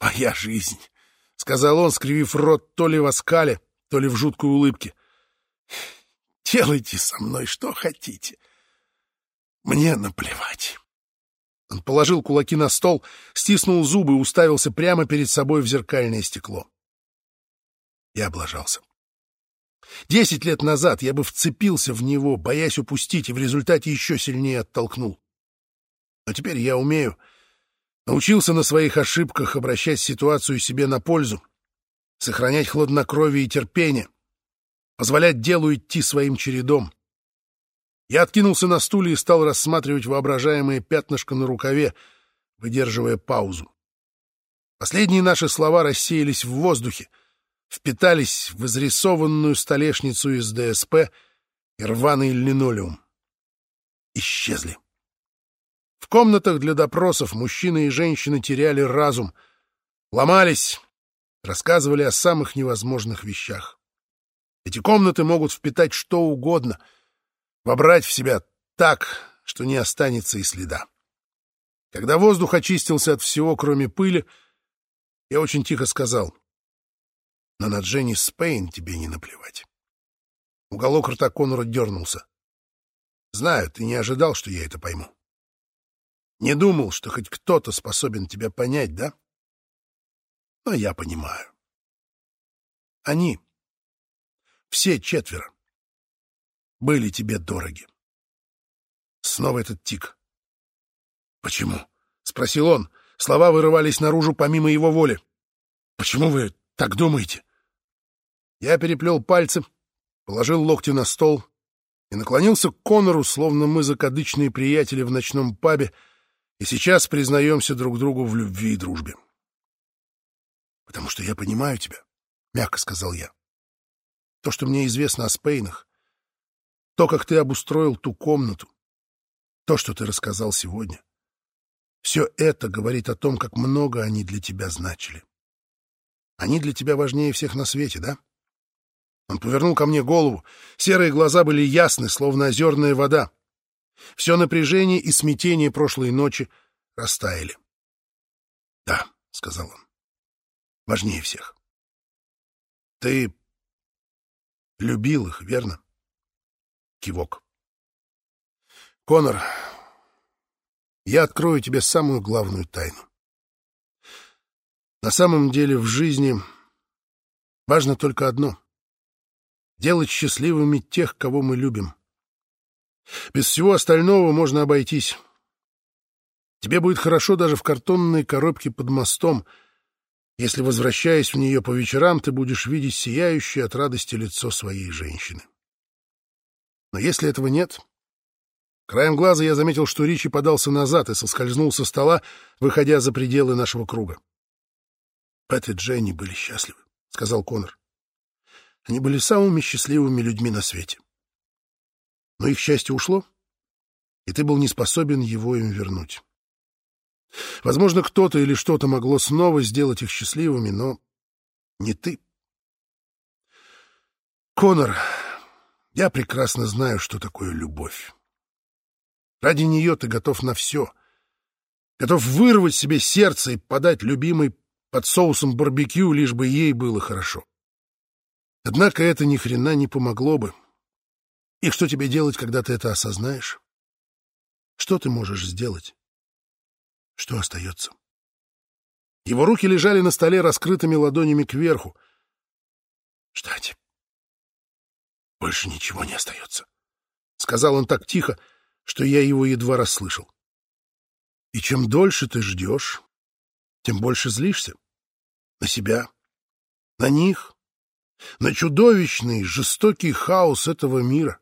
«Моя жизнь!» — сказал он, скривив рот то ли в оскале, то ли в жуткой улыбке. «Делайте со мной что хотите. Мне наплевать». Он положил кулаки на стол, стиснул зубы и уставился прямо перед собой в зеркальное стекло. Я облажался. Десять лет назад я бы вцепился в него, боясь упустить, и в результате еще сильнее оттолкнул. Но теперь я умею, научился на своих ошибках обращать ситуацию себе на пользу, сохранять хладнокровие и терпение, позволять делу идти своим чередом. Я откинулся на стуле и стал рассматривать воображаемое пятнышко на рукаве, выдерживая паузу. Последние наши слова рассеялись в воздухе, впитались в изрисованную столешницу из ДСП и рваный линолеум. Исчезли. В комнатах для допросов мужчины и женщины теряли разум, ломались, рассказывали о самых невозможных вещах. Эти комнаты могут впитать что угодно — вобрать в себя так, что не останется и следа. Когда воздух очистился от всего, кроме пыли, я очень тихо сказал, «Но на Дженни Спейн тебе не наплевать». Уголок рта Конора дернулся. «Знаю, ты не ожидал, что я это пойму. Не думал, что хоть кто-то способен тебя понять, да? Но я понимаю. Они, все четверо, были тебе дороги. Снова этот тик. «Почему?» — спросил он. Слова вырывались наружу помимо его воли. «Почему вы так думаете?» Я переплел пальцы, положил локти на стол и наклонился к Конору, словно мы закадычные приятели в ночном пабе, и сейчас признаемся друг другу в любви и дружбе. «Потому что я понимаю тебя», — мягко сказал я. «То, что мне известно о Спейнах, то, как ты обустроил ту комнату, то, что ты рассказал сегодня. Все это говорит о том, как много они для тебя значили. Они для тебя важнее всех на свете, да? Он повернул ко мне голову. Серые глаза были ясны, словно озерная вода. Все напряжение и смятение прошлой ночи растаяли. — Да, — сказал он, — важнее всех. Ты любил их, верно? Кивок. Конор, я открою тебе самую главную тайну. На самом деле в жизни важно только одно — делать счастливыми тех, кого мы любим. Без всего остального можно обойтись. Тебе будет хорошо даже в картонной коробке под мостом, если, возвращаясь в нее по вечерам, ты будешь видеть сияющее от радости лицо своей женщины. Но если этого нет... Краем глаза я заметил, что Ричи подался назад и соскользнул со стола, выходя за пределы нашего круга. «Пэт и Дженни были счастливы», — сказал Конор. «Они были самыми счастливыми людьми на свете. Но их счастье ушло, и ты был не способен его им вернуть. Возможно, кто-то или что-то могло снова сделать их счастливыми, но не ты. Конор, я прекрасно знаю, что такое любовь. Ради нее ты готов на все. Готов вырвать себе сердце и подать любимой под соусом барбекю, лишь бы ей было хорошо. Однако это ни хрена не помогло бы. И что тебе делать, когда ты это осознаешь? Что ты можешь сделать? Что остается? Его руки лежали на столе раскрытыми ладонями кверху. Ждать. Больше ничего не остается. Сказал он так тихо, что я его едва расслышал. И чем дольше ты ждешь, тем больше злишься. На себя, на них, на чудовищный, жестокий хаос этого мира.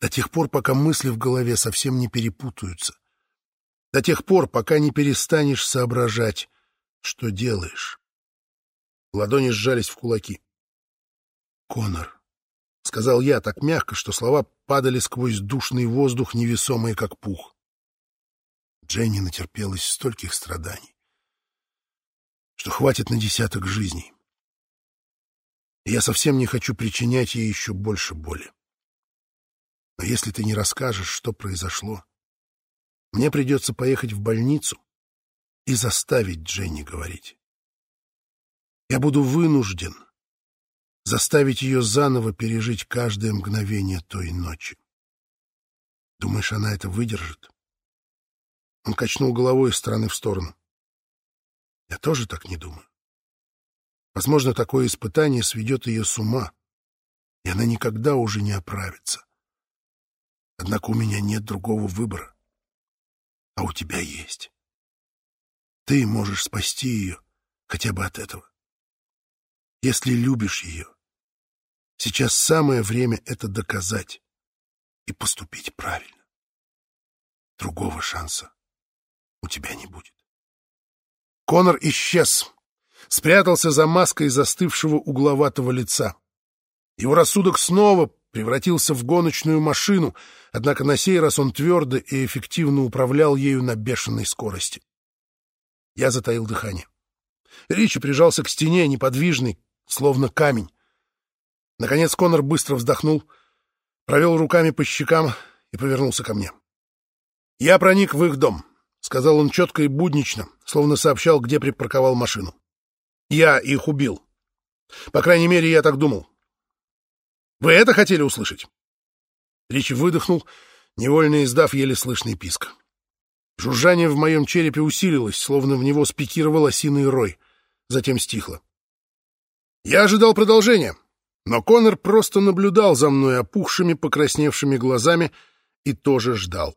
До тех пор, пока мысли в голове совсем не перепутаются. До тех пор, пока не перестанешь соображать, что делаешь. Ладони сжались в кулаки. Конор, — сказал я так мягко, что слова падали сквозь душный воздух, невесомые, как пух. Дженни натерпелась стольких страданий, что хватит на десяток жизней. Я совсем не хочу причинять ей еще больше боли. Но если ты не расскажешь, что произошло, мне придется поехать в больницу и заставить Дженни говорить. Я буду вынужден заставить ее заново пережить каждое мгновение той ночи. Думаешь, она это выдержит? Он качнул головой из стороны в сторону. Я тоже так не думаю. Возможно, такое испытание сведет ее с ума, и она никогда уже не оправится. Однако у меня нет другого выбора. А у тебя есть. Ты можешь спасти ее хотя бы от этого. Если любишь ее, сейчас самое время это доказать и поступить правильно. Другого шанса у тебя не будет. Конор исчез, спрятался за маской застывшего угловатого лица. Его рассудок снова превратился в гоночную машину, однако на сей раз он твердо и эффективно управлял ею на бешеной скорости. Я затаил дыхание. Ричи прижался к стене, неподвижный, словно камень. Наконец Конор быстро вздохнул, провел руками по щекам и повернулся ко мне. Я проник в их дом, — сказал он четко и буднично, словно сообщал, где припарковал машину. Я их убил. По крайней мере, я так думал. Вы это хотели услышать? Ричи выдохнул, невольно издав еле слышный писк. Жужжание в моем черепе усилилось, словно в него спикировал осиный рой. Затем стихло. Я ожидал продолжения, но Конор просто наблюдал за мной опухшими, покрасневшими глазами и тоже ждал.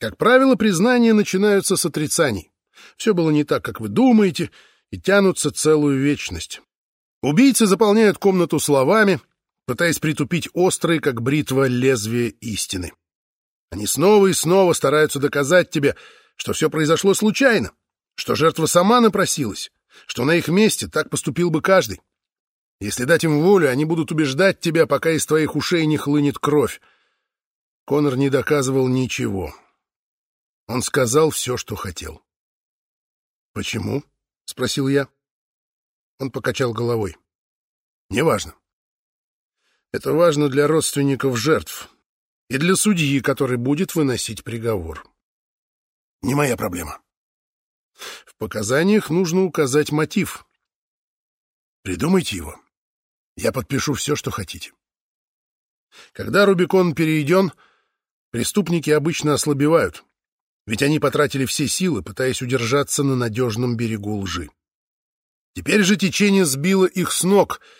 Как правило, признания начинаются с отрицаний. Все было не так, как вы думаете, и тянутся целую вечность. Убийцы заполняют комнату словами, пытаясь притупить острые, как бритва, лезвие истины. Они снова и снова стараются доказать тебе, что все произошло случайно, что жертва сама напросилась, что на их месте так поступил бы каждый. Если дать им волю, они будут убеждать тебя, пока из твоих ушей не хлынет кровь. Конор не доказывал ничего. Он сказал все, что хотел. «Почему?» — спросил я. Он покачал головой. «Неважно. Это важно для родственников жертв и для судьи, который будет выносить приговор. Не моя проблема. В показаниях нужно указать мотив. Придумайте его. Я подпишу все, что хотите. Когда Рубикон перейден, преступники обычно ослабевают, ведь они потратили все силы, пытаясь удержаться на надежном берегу лжи. Теперь же течение сбило их с ног —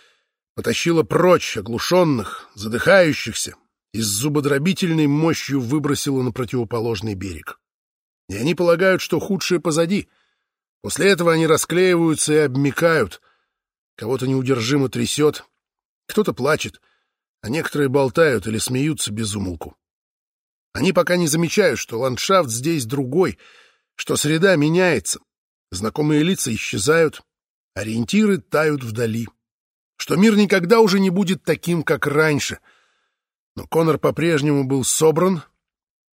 потащила прочь оглушенных, задыхающихся и с зубодробительной мощью выбросила на противоположный берег. И они полагают, что худшее позади. После этого они расклеиваются и обмикают. Кого-то неудержимо трясет, кто-то плачет, а некоторые болтают или смеются без умолку. Они пока не замечают, что ландшафт здесь другой, что среда меняется, знакомые лица исчезают, ориентиры тают вдали что мир никогда уже не будет таким, как раньше. Но Конор по-прежнему был собран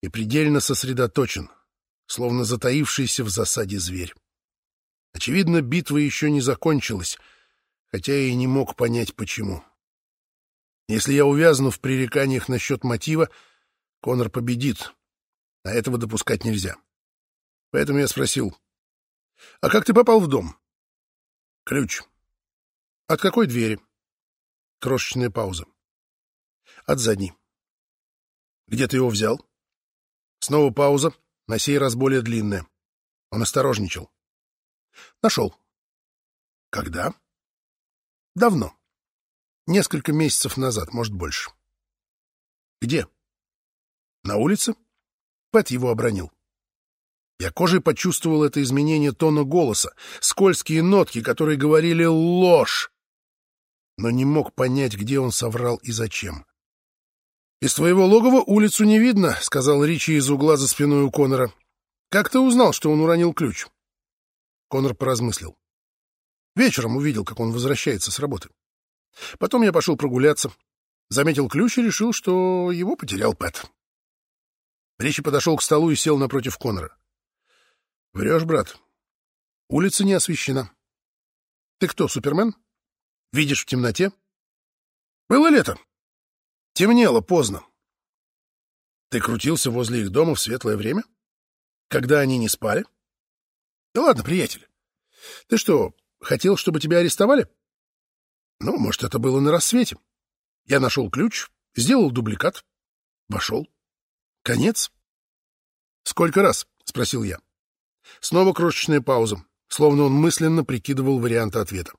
и предельно сосредоточен, словно затаившийся в засаде зверь. Очевидно, битва еще не закончилась, хотя и не мог понять, почему. Если я увязну в пререканиях насчет мотива, Конор победит, а этого допускать нельзя. Поэтому я спросил, «А как ты попал в дом?» «Ключ», от какой двери? Крошечная пауза. От задней. Где ты его взял? Снова пауза, на сей раз более длинная. Он осторожничал. Нашел. Когда? Давно. Несколько месяцев назад, может, больше. Где? На улице? Пэт его обронил. Я кожей почувствовал это изменение тона голоса, скользкие нотки, которые говорили «ложь» но не мог понять, где он соврал и зачем. «Из твоего логова улицу не видно», — сказал Ричи из угла за спиной у Конора. «Как ты узнал, что он уронил ключ?» Конор поразмыслил. Вечером увидел, как он возвращается с работы. Потом я пошел прогуляться, заметил ключ и решил, что его потерял Пэт. Ричи подошел к столу и сел напротив Конора. «Врешь, брат. Улица не освещена. Ты кто, Супермен?» Видишь в темноте? Было лето. Темнело поздно. Ты крутился возле их дома в светлое время? Когда они не спали? Да ладно, приятель. Ты что, хотел, чтобы тебя арестовали? Ну, может, это было на рассвете. Я нашел ключ, сделал дубликат, вошел. Конец. Сколько раз? — спросил я. Снова крошечная пауза, словно он мысленно прикидывал варианты ответа.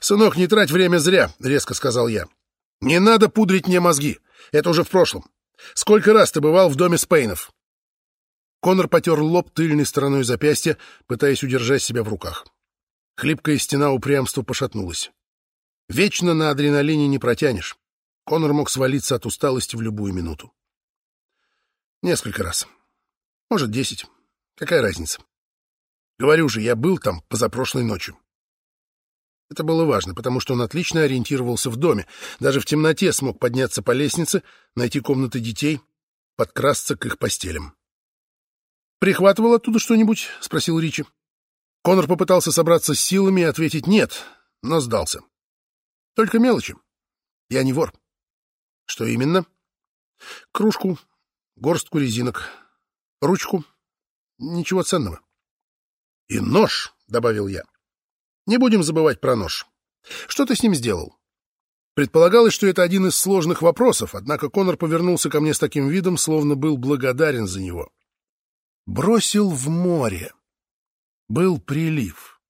«Сынок, не трать время зря», — резко сказал я. «Не надо пудрить мне мозги. Это уже в прошлом. Сколько раз ты бывал в доме Спейнов?» Конор потер лоб тыльной стороной запястья, пытаясь удержать себя в руках. Хлипкая стена упрямства пошатнулась. Вечно на адреналине не протянешь. Конор мог свалиться от усталости в любую минуту. Несколько раз. Может, десять. Какая разница? Говорю же, я был там позапрошлой ночью. Это было важно, потому что он отлично ориентировался в доме. Даже в темноте смог подняться по лестнице, найти комнаты детей, подкрасться к их постелям. «Прихватывал оттуда что-нибудь?» — спросил Ричи. Конор попытался собраться с силами и ответить «нет», но сдался. «Только мелочи. Я не вор». «Что именно?» «Кружку, горстку резинок, ручку. Ничего ценного». «И нож», — добавил я. Не будем забывать про нож. Что ты с ним сделал? Предполагалось, что это один из сложных вопросов, однако Конор повернулся ко мне с таким видом, словно был благодарен за него. Бросил в море. Был прилив.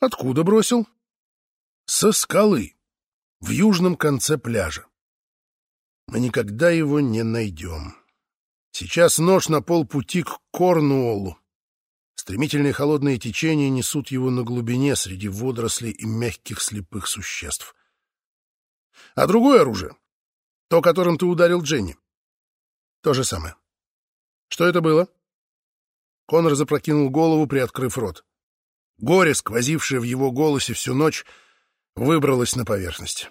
Откуда бросил? Со скалы, в южном конце пляжа. Мы никогда его не найдем. Сейчас нож на полпути к Корнуоллу. Стремительные холодные течения несут его на глубине среди водорослей и мягких слепых существ. А другое оружие? То, которым ты ударил Дженни. То же самое. Что это было? Конор запрокинул голову, приоткрыв рот. Горе, сквозившее в его голосе всю ночь, выбралось на поверхность.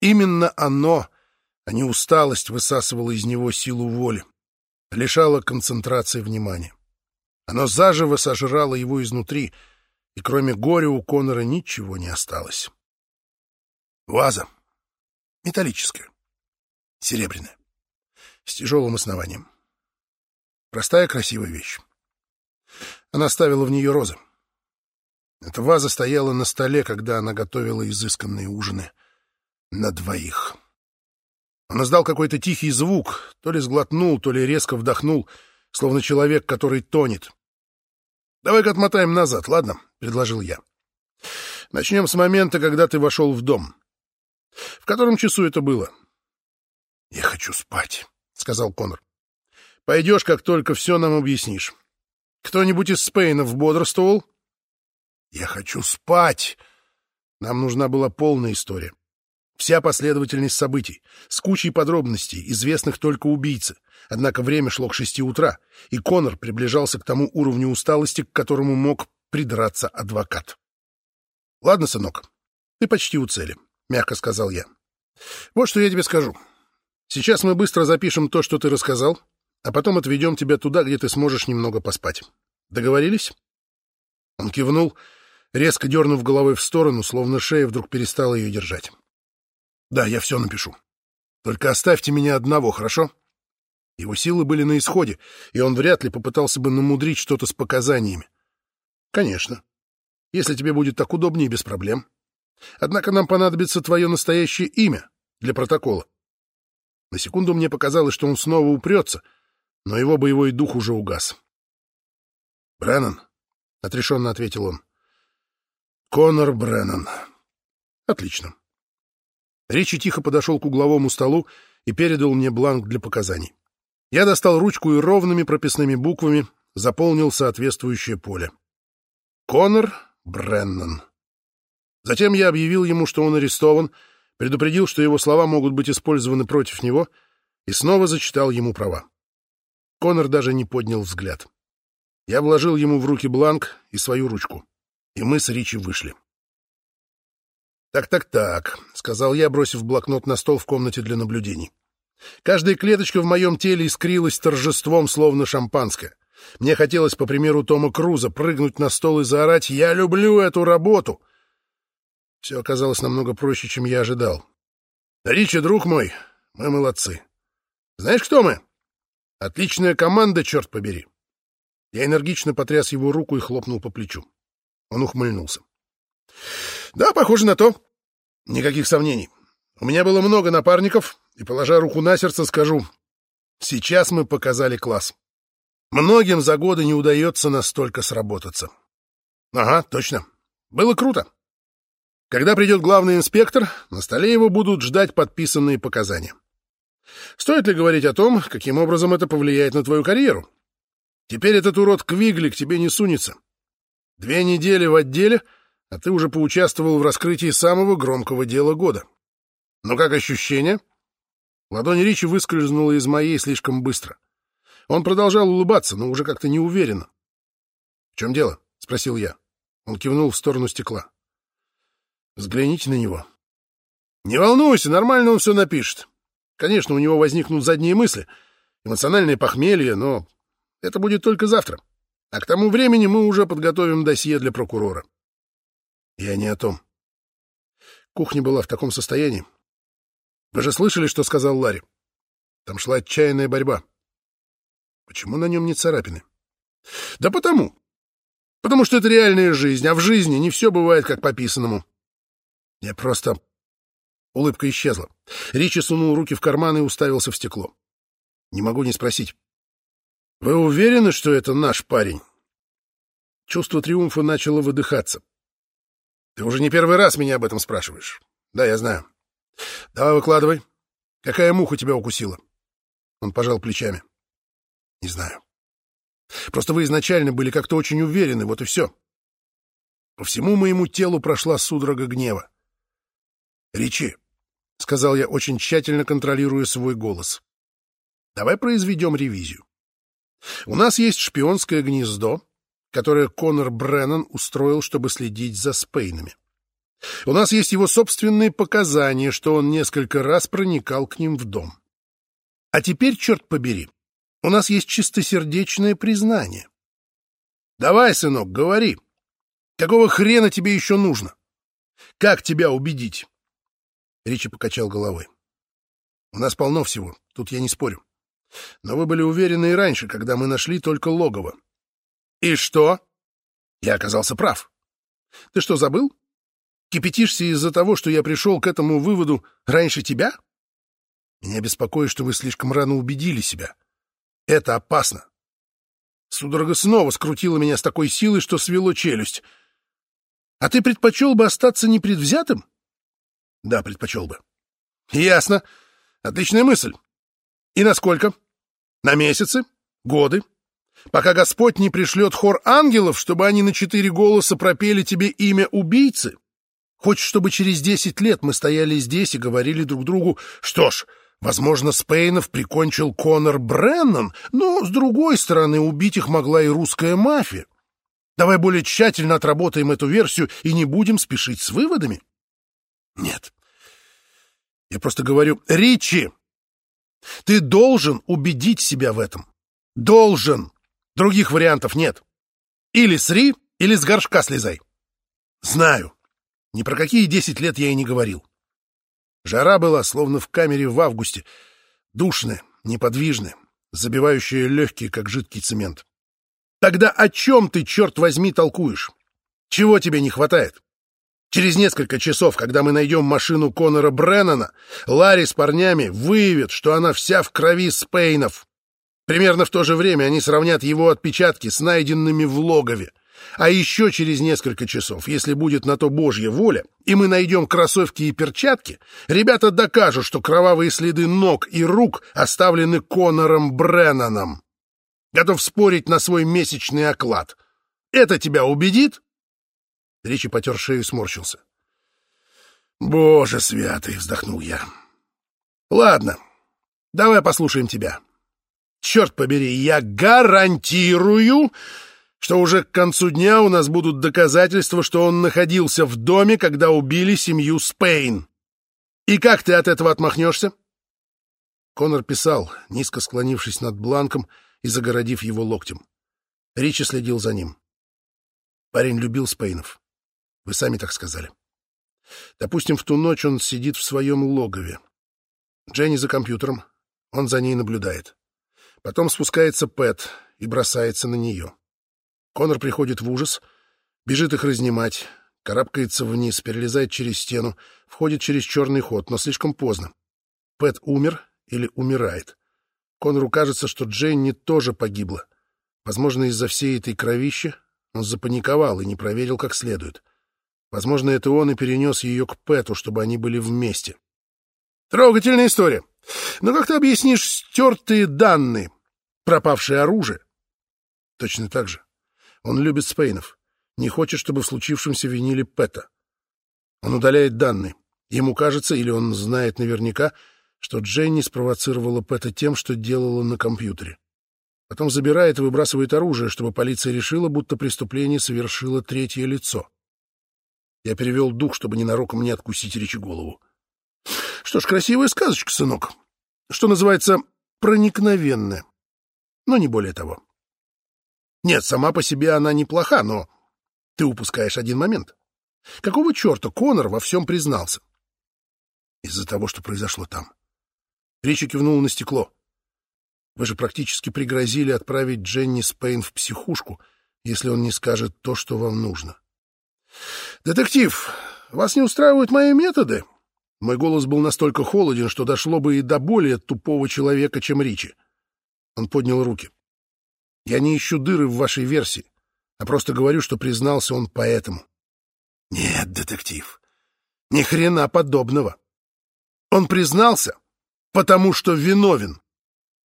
Именно оно, а не усталость, высасывало из него силу воли, лишало концентрации внимания. Оно заживо сожрало его изнутри, и кроме горя у Конора ничего не осталось. Ваза. Металлическая. Серебряная. С тяжелым основанием. Простая красивая вещь. Она ставила в нее розы. Эта ваза стояла на столе, когда она готовила изысканные ужины на двоих. Он издал какой-то тихий звук, то ли сглотнул, то ли резко вдохнул, словно человек, который тонет. Давай-ка отмотаем назад, ладно? — предложил я. Начнем с момента, когда ты вошел в дом. В котором часу это было? — Я хочу спать, — сказал Конор. — Пойдешь, как только все нам объяснишь. Кто-нибудь из Спейнов бодрствовал? — Я хочу спать. Нам нужна была полная история. Вся последовательность событий, с кучей подробностей, известных только убийце. Однако время шло к шести утра, и Конор приближался к тому уровню усталости, к которому мог придраться адвокат. — Ладно, сынок, ты почти у цели, — мягко сказал я. — Вот что я тебе скажу. Сейчас мы быстро запишем то, что ты рассказал, а потом отведем тебя туда, где ты сможешь немного поспать. Договорились? Он кивнул, резко дернув головой в сторону, словно шея вдруг перестала ее держать. Да, я все напишу. Только оставьте меня одного, хорошо? Его силы были на исходе, и он вряд ли попытался бы намудрить что-то с показаниями. Конечно. Если тебе будет так удобнее, без проблем. Однако нам понадобится твое настоящее имя для протокола. На секунду мне показалось, что он снова упрется, но его боевой дух уже угас. — Бреннан, — отрешенно ответил он. — Конор Бреннан. — Отлично. Ричи тихо подошел к угловому столу и передал мне бланк для показаний. Я достал ручку и ровными прописными буквами заполнил соответствующее поле. Конор Бреннан. Затем я объявил ему, что он арестован, предупредил, что его слова могут быть использованы против него, и снова зачитал ему права. Конор даже не поднял взгляд. Я вложил ему в руки бланк и свою ручку, и мы с Ричи вышли. «Так-так-так», — сказал я, бросив блокнот на стол в комнате для наблюдений. Каждая клеточка в моем теле искрилась торжеством, словно шампанское. Мне хотелось, по примеру Тома Круза, прыгнуть на стол и заорать «Я люблю эту работу!». Все оказалось намного проще, чем я ожидал. «Ричи, друг мой, мы молодцы. Знаешь, кто мы? Отличная команда, черт побери!» Я энергично потряс его руку и хлопнул по плечу. Он ухмыльнулся. Да, похоже на то. Никаких сомнений. У меня было много напарников, и, положа руку на сердце, скажу, сейчас мы показали класс. Многим за годы не удается настолько сработаться. Ага, точно. Было круто. Когда придет главный инспектор, на столе его будут ждать подписанные показания. Стоит ли говорить о том, каким образом это повлияет на твою карьеру? Теперь этот урод Квигли к тебе не сунется. Две недели в отделе, а ты уже поучаствовал в раскрытии самого громкого дела года. Но как ощущение? Ладонь Ричи выскользнула из моей слишком быстро. Он продолжал улыбаться, но уже как-то неуверенно. — В чем дело? — спросил я. Он кивнул в сторону стекла. — Взгляните на него. — Не волнуйся, нормально он все напишет. Конечно, у него возникнут задние мысли, эмоциональное похмелье, но это будет только завтра. А к тому времени мы уже подготовим досье для прокурора. Я не о том. Кухня была в таком состоянии. Вы же слышали, что сказал Ларри? Там шла отчаянная борьба. Почему на нем не царапины? Да потому. Потому что это реальная жизнь, а в жизни не все бывает как по писанному. Я просто... Улыбка исчезла. Ричи сунул руки в карман и уставился в стекло. Не могу не спросить. Вы уверены, что это наш парень? Чувство триумфа начало выдыхаться. Ты уже не первый раз меня об этом спрашиваешь. Да, я знаю. Давай выкладывай. Какая муха тебя укусила? Он пожал плечами. Не знаю. Просто вы изначально были как-то очень уверены, вот и все. По всему моему телу прошла судорога гнева. «Ричи», — сказал я, очень тщательно контролируя свой голос, — «давай произведем ревизию. У нас есть шпионское гнездо, которое Конор Бреннан устроил, чтобы следить за Спейнами. У нас есть его собственные показания, что он несколько раз проникал к ним в дом. А теперь, черт побери, у нас есть чистосердечное признание. Давай, сынок, говори. Какого хрена тебе еще нужно? Как тебя убедить? Ричи покачал головой. У нас полно всего, тут я не спорю. Но вы были уверены и раньше, когда мы нашли только логово. И что? Я оказался прав. Ты что, забыл? Кипятишься из-за того, что я пришел к этому выводу раньше тебя? Меня беспокоит, что вы слишком рано убедили себя. Это опасно. Судорога снова скрутила меня с такой силой, что свело челюсть. А ты предпочел бы остаться непредвзятым? Да, предпочел бы. Ясно. Отличная мысль. И насколько? На месяцы? Годы? Пока Господь не пришлет хор ангелов, чтобы они на четыре голоса пропели тебе имя убийцы? Хочешь, чтобы через десять лет мы стояли здесь и говорили друг другу, что ж, Возможно, Спейнов прикончил Конор Бреннан, но, с другой стороны, убить их могла и русская мафия. Давай более тщательно отработаем эту версию и не будем спешить с выводами. Нет. Я просто говорю, Ричи, ты должен убедить себя в этом. Должен. Других вариантов нет. Или сри, или с горшка слезай. Знаю. Ни про какие десять лет я и не говорил. Жара была, словно в камере в августе, душная, неподвижная, забивающая легкие, как жидкий цемент. Тогда о чем ты, черт возьми, толкуешь? Чего тебе не хватает? Через несколько часов, когда мы найдем машину Конора Бреннана, Ларри с парнями выявит, что она вся в крови Спейнов. Примерно в то же время они сравнят его отпечатки с найденными в логове. А еще через несколько часов, если будет на то Божья воля, и мы найдем кроссовки и перчатки, ребята докажут, что кровавые следы ног и рук оставлены Конором Бреннаном. Готов спорить на свой месячный оклад. Это тебя убедит? Ричи потер шею и сморщился. «Боже святый!» — вздохнул я. «Ладно, давай послушаем тебя. Черт побери, я гарантирую, что уже к концу дня у нас будут доказательства, что он находился в доме, когда убили семью Спейн. И как ты от этого отмахнешься?» Конор писал, низко склонившись над бланком и загородив его локтем. Ричи следил за ним. Парень любил Спейнов. Вы сами так сказали. Допустим, в ту ночь он сидит в своем логове. Дженни за компьютером, он за ней наблюдает. Потом спускается Пэт и бросается на нее. Конор приходит в ужас, бежит их разнимать, карабкается вниз, перелезает через стену, входит через черный ход, но слишком поздно. Пэт умер или умирает. Конору кажется, что Дженни тоже погибла. Возможно, из-за всей этой кровищи он запаниковал и не проверил как следует. Возможно, это он и перенес ее к Пэту, чтобы они были вместе. Трогательная история. Но как ты объяснишь стертые данные, пропавшее оружие? Точно так же. Он любит Спейнов. Не хочет, чтобы в случившемся винили Пэта. Он удаляет данные. Ему кажется, или он знает наверняка, что Дженни спровоцировала Пэта тем, что делала на компьютере. Потом забирает и выбрасывает оружие, чтобы полиция решила, будто преступление совершило третье лицо. Я перевел дух, чтобы ненароком не откусить речи голову. Что ж, красивая сказочка, сынок. Что называется, проникновенная. Но не более того. Нет, сама по себе она неплоха, но ты упускаешь один момент. Какого черта Конор во всем признался? Из-за того, что произошло там. Ричи кивнул на стекло. Вы же практически пригрозили отправить Дженни Спейн в психушку, если он не скажет то, что вам нужно. «Детектив, вас не устраивают мои методы?» Мой голос был настолько холоден, что дошло бы и до более тупого человека, чем Ричи. Он поднял руки. «Я не ищу дыры в вашей версии, а просто говорю, что признался он поэтому». «Нет, детектив, ни хрена подобного. Он признался, потому что виновен.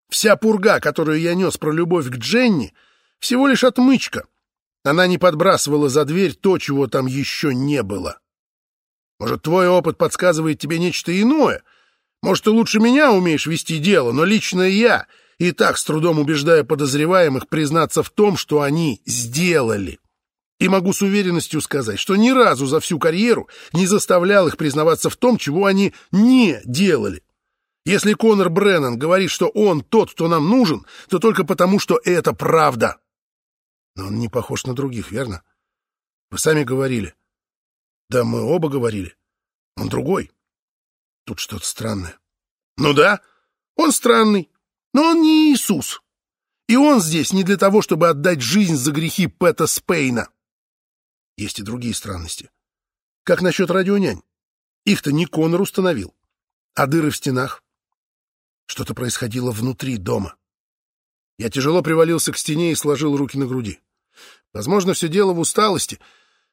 Вся пурга, которую я нес про любовь к Дженни, всего лишь отмычка. Она не подбрасывала за дверь то, чего там еще не было. Может, твой опыт подсказывает тебе нечто иное? Может, ты лучше меня умеешь вести дело, но лично я и так с трудом убеждаю подозреваемых признаться в том, что они сделали. И могу с уверенностью сказать, что ни разу за всю карьеру не заставлял их признаваться в том, чего они не делали. Если Конор Бреннан говорит, что он тот, кто нам нужен, то только потому, что это правда. Но он не похож на других, верно? Вы сами говорили. Да, мы оба говорили. Он другой. Тут что-то странное. Ну да, он странный, но он не Иисус. И он здесь не для того, чтобы отдать жизнь за грехи Пэта Спейна. Есть и другие странности. Как насчет радионянь? Их-то не Конор установил. А дыры в стенах? Что-то происходило внутри дома. Я тяжело привалился к стене и сложил руки на груди. Возможно, все дело в усталости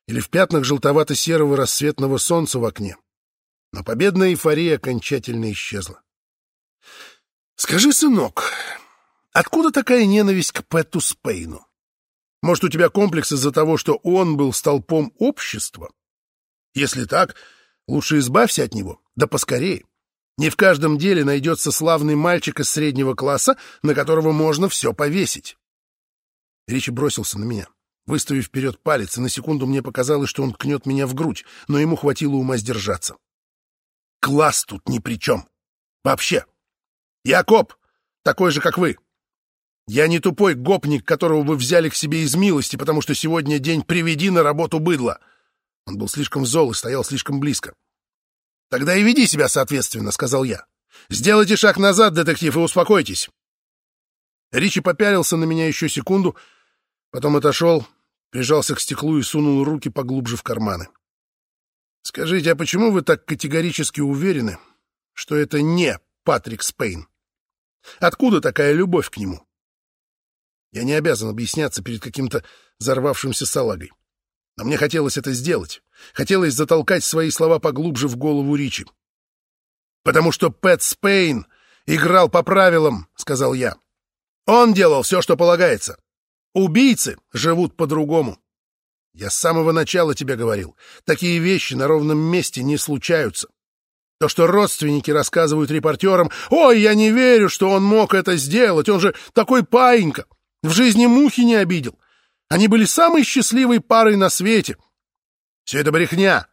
или в пятнах желтовато-серого рассветного солнца в окне. Но победная эйфория окончательно исчезла. «Скажи, сынок, откуда такая ненависть к Пэту Спейну? Может, у тебя комплекс из-за того, что он был столпом общества? Если так, лучше избавься от него, да поскорее. Не в каждом деле найдется славный мальчик из среднего класса, на которого можно все повесить. Ричи бросился на меня, выставив вперед палец, и на секунду мне показалось, что он ткнет меня в грудь, но ему хватило ума сдержаться. Класс тут ни при чем. Вообще. Я коп, такой же, как вы. Я не тупой гопник, которого вы взяли к себе из милости, потому что сегодня день приведи на работу быдла. Он был слишком зол и стоял слишком близко. «Тогда и веди себя соответственно», — сказал я. «Сделайте шаг назад, детектив, и успокойтесь». Ричи попялился на меня еще секунду, потом отошел, прижался к стеклу и сунул руки поглубже в карманы. «Скажите, а почему вы так категорически уверены, что это не Патрик Спейн? Откуда такая любовь к нему?» Я не обязан объясняться перед каким-то взорвавшимся салагой. Но мне хотелось это сделать. Хотелось затолкать свои слова поглубже в голову Ричи. «Потому что Пэт Спейн играл по правилам», — сказал я. «Он делал все, что полагается. Убийцы живут по-другому. Я с самого начала тебе говорил, такие вещи на ровном месте не случаются. То, что родственники рассказывают репортерам, «Ой, я не верю, что он мог это сделать, он же такой паинька, в жизни мухи не обидел, они были самой счастливой парой на свете. Все это брехня.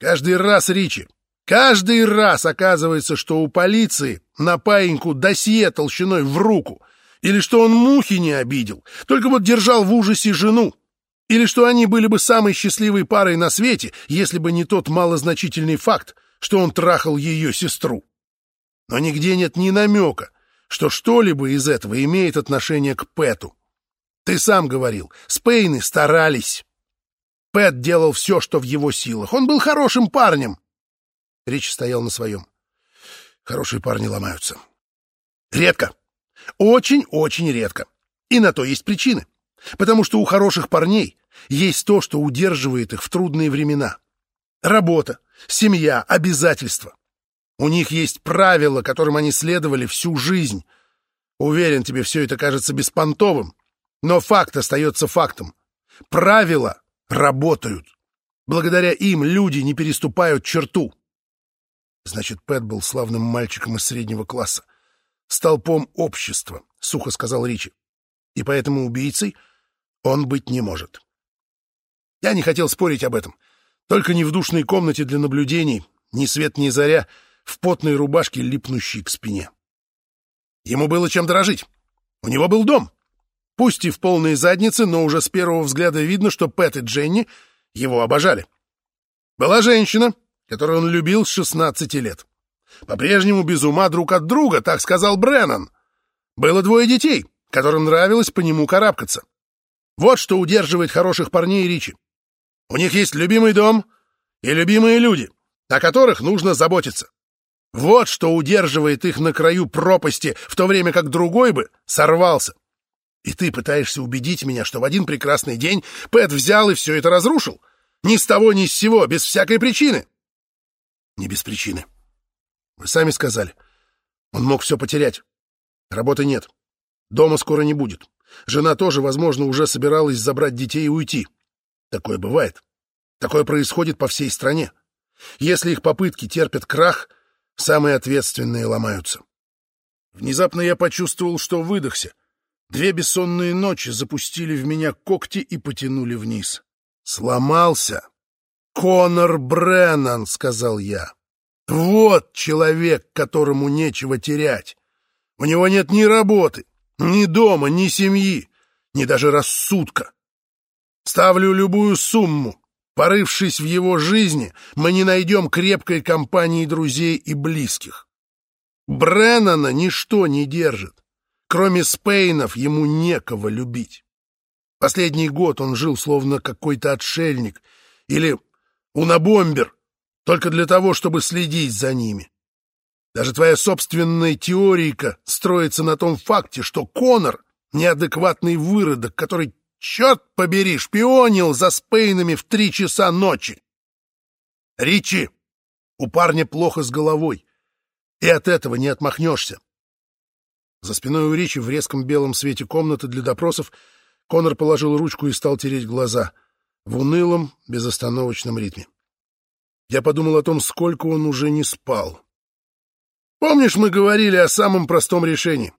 Каждый раз, Ричи, каждый раз оказывается, что у полиции на паиньку досье толщиной в руку, или что он мухи не обидел, только вот держал в ужасе жену, или что они были бы самой счастливой парой на свете, если бы не тот малозначительный факт, что он трахал ее сестру. Но нигде нет ни намека, что что-либо из этого имеет отношение к Пэту. Ты сам говорил, Спейны старались. Пэт делал все, что в его силах. Он был хорошим парнем. Речь стоял на своем. Хорошие парни ломаются. Редко. Очень-очень редко. И на то есть причины. Потому что у хороших парней есть то, что удерживает их в трудные времена. Работа, семья, обязательства. У них есть правила, которым они следовали всю жизнь. Уверен, тебе все это кажется беспонтовым, но факт остается фактом. Правила работают. Благодаря им люди не переступают черту. Значит, Пэт был славным мальчиком из среднего класса. Столпом общества, — сухо сказал Ричи. И поэтому убийцей он быть не может. Я не хотел спорить об этом. Только не в душной комнате для наблюдений, ни свет, ни заря, в потной рубашке, липнущей к спине. Ему было чем дорожить. У него был дом. Пусть и в полной заднице, но уже с первого взгляда видно, что Пэт и Дженни его обожали. Была женщина, которую он любил с 16 лет. По-прежнему без ума друг от друга, так сказал Бреннан. Было двое детей, которым нравилось по нему карабкаться. Вот что удерживает хороших парней Ричи. У них есть любимый дом и любимые люди, о которых нужно заботиться. Вот что удерживает их на краю пропасти, в то время как другой бы сорвался. И ты пытаешься убедить меня, что в один прекрасный день Пэт взял и все это разрушил? Ни с того, ни с сего, без всякой причины. Не без причины. Вы сами сказали. Он мог все потерять. Работы нет. Дома скоро не будет. Жена тоже, возможно, уже собиралась забрать детей и уйти. Такое бывает. Такое происходит по всей стране. Если их попытки терпят крах — Самые ответственные ломаются. Внезапно я почувствовал, что выдохся. Две бессонные ночи запустили в меня когти и потянули вниз. «Сломался!» «Конор Бреннан», — сказал я. «Вот человек, которому нечего терять. У него нет ни работы, ни дома, ни семьи, ни даже рассудка. Ставлю любую сумму, Порывшись в его жизни, мы не найдем крепкой компании друзей и близких. Бреннана ничто не держит. Кроме Спейнов ему некого любить. Последний год он жил словно какой-то отшельник или унабомбер, только для того, чтобы следить за ними. Даже твоя собственная теорика строится на том факте, что Конор — неадекватный выродок, который черт побери, шпионил за Спейнами в три часа ночи. Ричи, у парня плохо с головой, и от этого не отмахнешься. За спиной у Ричи в резком белом свете комнаты для допросов Конор положил ручку и стал тереть глаза в унылом, безостановочном ритме. Я подумал о том, сколько он уже не спал. Помнишь, мы говорили о самом простом решении?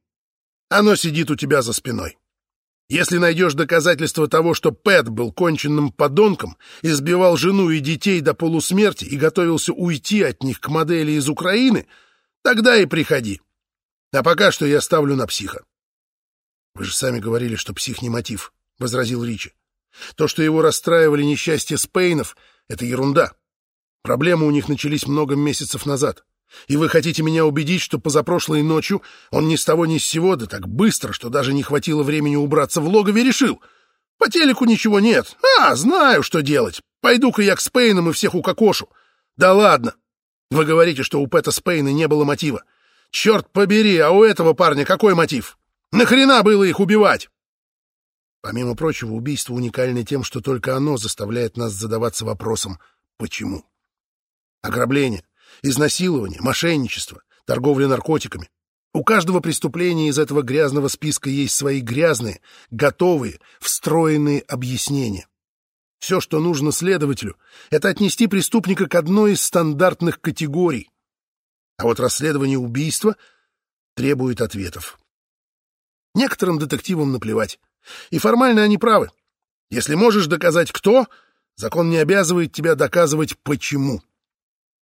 Оно сидит у тебя за спиной. Если найдешь доказательства того, что Пэт был конченным подонком, избивал жену и детей до полусмерти и готовился уйти от них к модели из Украины, тогда и приходи. А пока что я ставлю на психа. — Вы же сами говорили, что псих не мотив, — возразил Ричи. То, что его расстраивали несчастья Спейнов, — это ерунда. Проблемы у них начались много месяцев назад. И вы хотите меня убедить, что позапрошлой ночью он ни с того ни с сего, да так быстро, что даже не хватило времени убраться в логове, решил? По телеку ничего нет. А, знаю, что делать. Пойду-ка я к Спейнам и всех укокошу. Да ладно. Вы говорите, что у Пэта Спейна не было мотива. Черт побери, а у этого парня какой мотив? Нахрена было их убивать? Помимо прочего, убийство уникально тем, что только оно заставляет нас задаваться вопросом «почему?». Ограбление, изнасилование, мошенничество, торговля наркотиками. У каждого преступления из этого грязного списка есть свои грязные, готовые, встроенные объяснения. Все, что нужно следователю, это отнести преступника к одной из стандартных категорий. А вот расследование убийства требует ответов. Некоторым детективам наплевать. И формально они правы. Если можешь доказать кто, закон не обязывает тебя доказывать почему.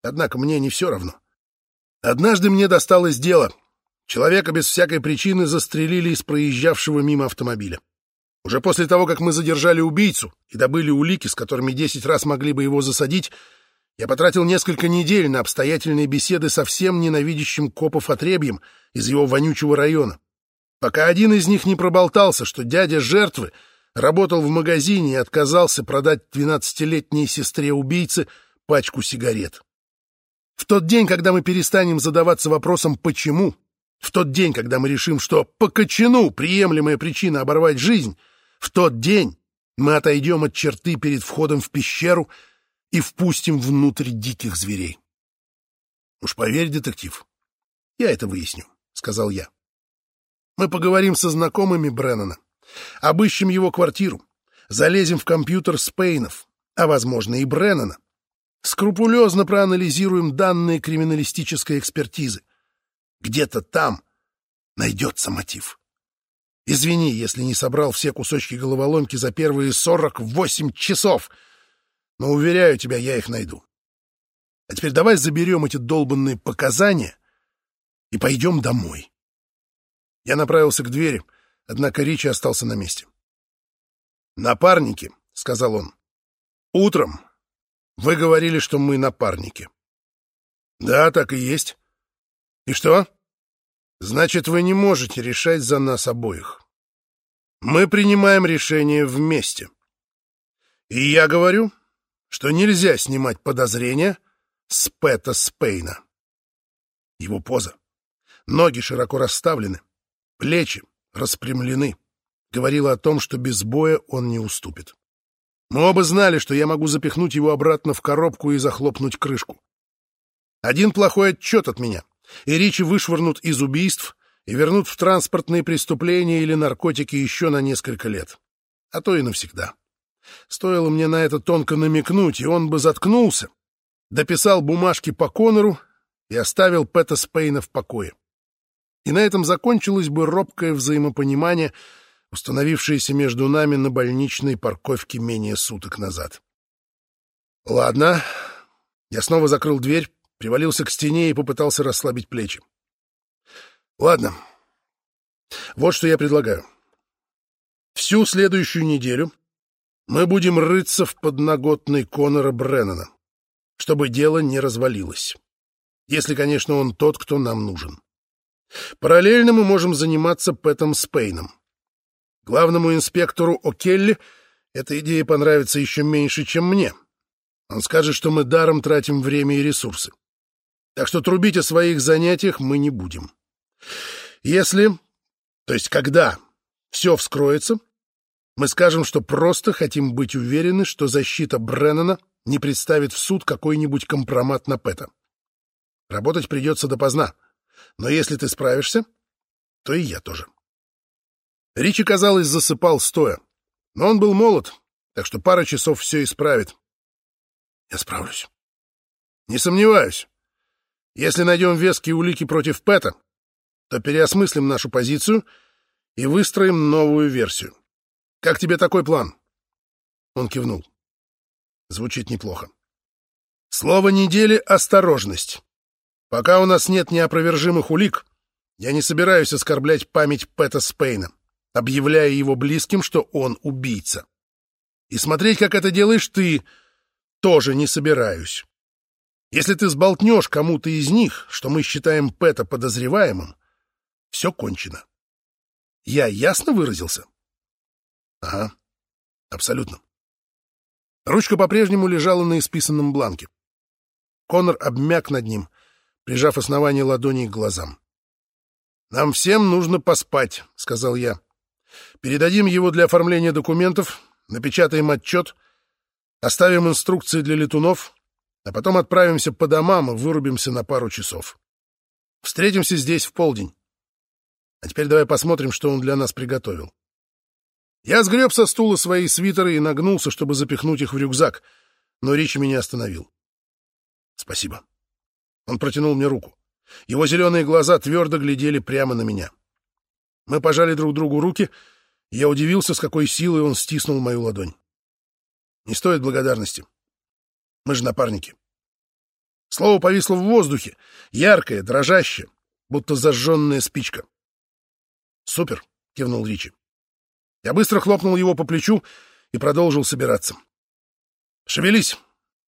Однако мне не все равно. Однажды мне досталось дело. Человека без всякой причины застрелили из проезжавшего мимо автомобиля. Уже после того, как мы задержали убийцу и добыли улики, с которыми десять раз могли бы его засадить, я потратил несколько недель на обстоятельные беседы со всем ненавидящим копов отребьем из его вонючего района. Пока один из них не проболтался, что дядя жертвы работал в магазине и отказался продать двенадцатилетней сестре убийцы пачку сигарет. В тот день, когда мы перестанем задаваться вопросом «почему?», В тот день, когда мы решим, что по кочану приемлемая причина оборвать жизнь, в тот день мы отойдем от черты перед входом в пещеру и впустим внутрь диких зверей. Уж поверь, детектив, я это выясню, — сказал я. Мы поговорим со знакомыми Бреннана, обыщем его квартиру, залезем в компьютер Спейнов, а, возможно, и Бреннана. Скрупулезно проанализируем данные криминалистической экспертизы. Где-то там найдется мотив. Извини, если не собрал все кусочки головоломки за первые сорок восемь часов, но, уверяю тебя, я их найду. А теперь давай заберем эти долбанные показания и пойдем домой. Я направился к двери, однако Ричи остался на месте. «Напарники», — сказал он. «Утром вы говорили, что мы напарники». «Да, так и есть. И что?» «Значит, вы не можете решать за нас обоих. Мы принимаем решение вместе. И я говорю, что нельзя снимать подозрения с Пэта Спейна». Его поза. Ноги широко расставлены, плечи распрямлены говорила о том, что без боя он не уступит. Мы оба знали, что я могу запихнуть его обратно в коробку и захлопнуть крышку. Один плохой отчет от меня, и Ричи вышвырнут из убийств и вернут в транспортные преступления или наркотики еще на несколько лет, а то и навсегда. Стоило мне на это тонко намекнуть, и он бы заткнулся, дописал бумажки по Конору и оставил Пэта Спейна в покое. И на этом закончилось бы робкое взаимопонимание — установившееся между нами на больничной парковке менее суток назад. Ладно. Я снова закрыл дверь, привалился к стене и попытался расслабить плечи. Ладно. Вот что я предлагаю. Всю следующую неделю мы будем рыться в подноготной Конора Бреннана, чтобы дело не развалилось. Если, конечно, он тот, кто нам нужен. Параллельно мы можем заниматься Пэтом Спейном. Главному инспектору О'Келли эта идея понравится еще меньше, чем мне. Он скажет, что мы даром тратим время и ресурсы. Так что трубить о своих занятиях мы не будем. Если, то есть когда, все вскроется, мы скажем, что просто хотим быть уверены, что защита Бреннана не представит в суд какой-нибудь компромат на Пэта. Работать придется допоздна, но если ты справишься, то и я тоже. Ричи, казалось, засыпал стоя. Но он был молод, так что пара часов все исправит. Я справлюсь. Не сомневаюсь. Если найдем веские улики против Пэта, то переосмыслим нашу позицию и выстроим новую версию. Как тебе такой план? Он кивнул. Звучит неплохо. Слово недели — осторожность. Пока у нас нет неопровержимых улик, я не собираюсь оскорблять память Пэта Спейна объявляя его близким, что он убийца. И смотреть, как это делаешь ты, тоже не собираюсь. Если ты сболтнешь кому-то из них, что мы считаем Пэта подозреваемым, все кончено. Я ясно выразился? Ага, абсолютно. Ручка по-прежнему лежала на исписанном бланке. Конор обмяк над ним, прижав основание ладони к глазам. «Нам всем нужно поспать», — сказал я. Передадим его для оформления документов, напечатаем отчет, оставим инструкции для летунов, а потом отправимся по домам и вырубимся на пару часов. Встретимся здесь в полдень. А теперь давай посмотрим, что он для нас приготовил. Я сгреб со стула свои свитеры и нагнулся, чтобы запихнуть их в рюкзак, но Ричи меня остановил. Спасибо. Он протянул мне руку. Его зеленые глаза твердо глядели прямо на меня. — мы пожали друг другу руки, я удивился, с какой силой он стиснул мою ладонь. Не стоит благодарности. Мы же напарники. Слово повисло в воздухе, яркое, дрожащее, будто зажженная спичка. «Супер!» — кивнул Ричи. Я быстро хлопнул его по плечу и продолжил собираться. «Шевелись!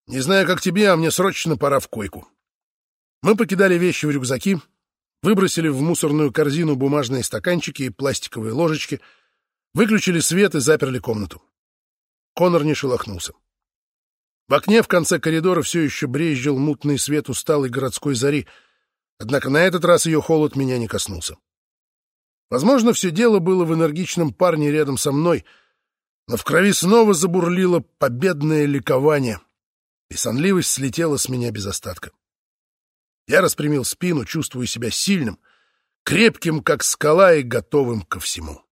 Не знаю, как тебе, а мне срочно пора в койку». Мы покидали вещи в рюкзаки, выбросили в мусорную корзину бумажные стаканчики и пластиковые ложечки, выключили свет и заперли комнату. Конор не шелохнулся. В окне в конце коридора все еще брезжил мутный свет усталой городской зари, однако на этот раз ее холод меня не коснулся. Возможно, все дело было в энергичном парне рядом со мной, но в крови снова забурлило победное ликование, и сонливость слетела с меня без остатка. Я распрямил спину, чувствую себя сильным, крепким, как скала, и готовым ко всему.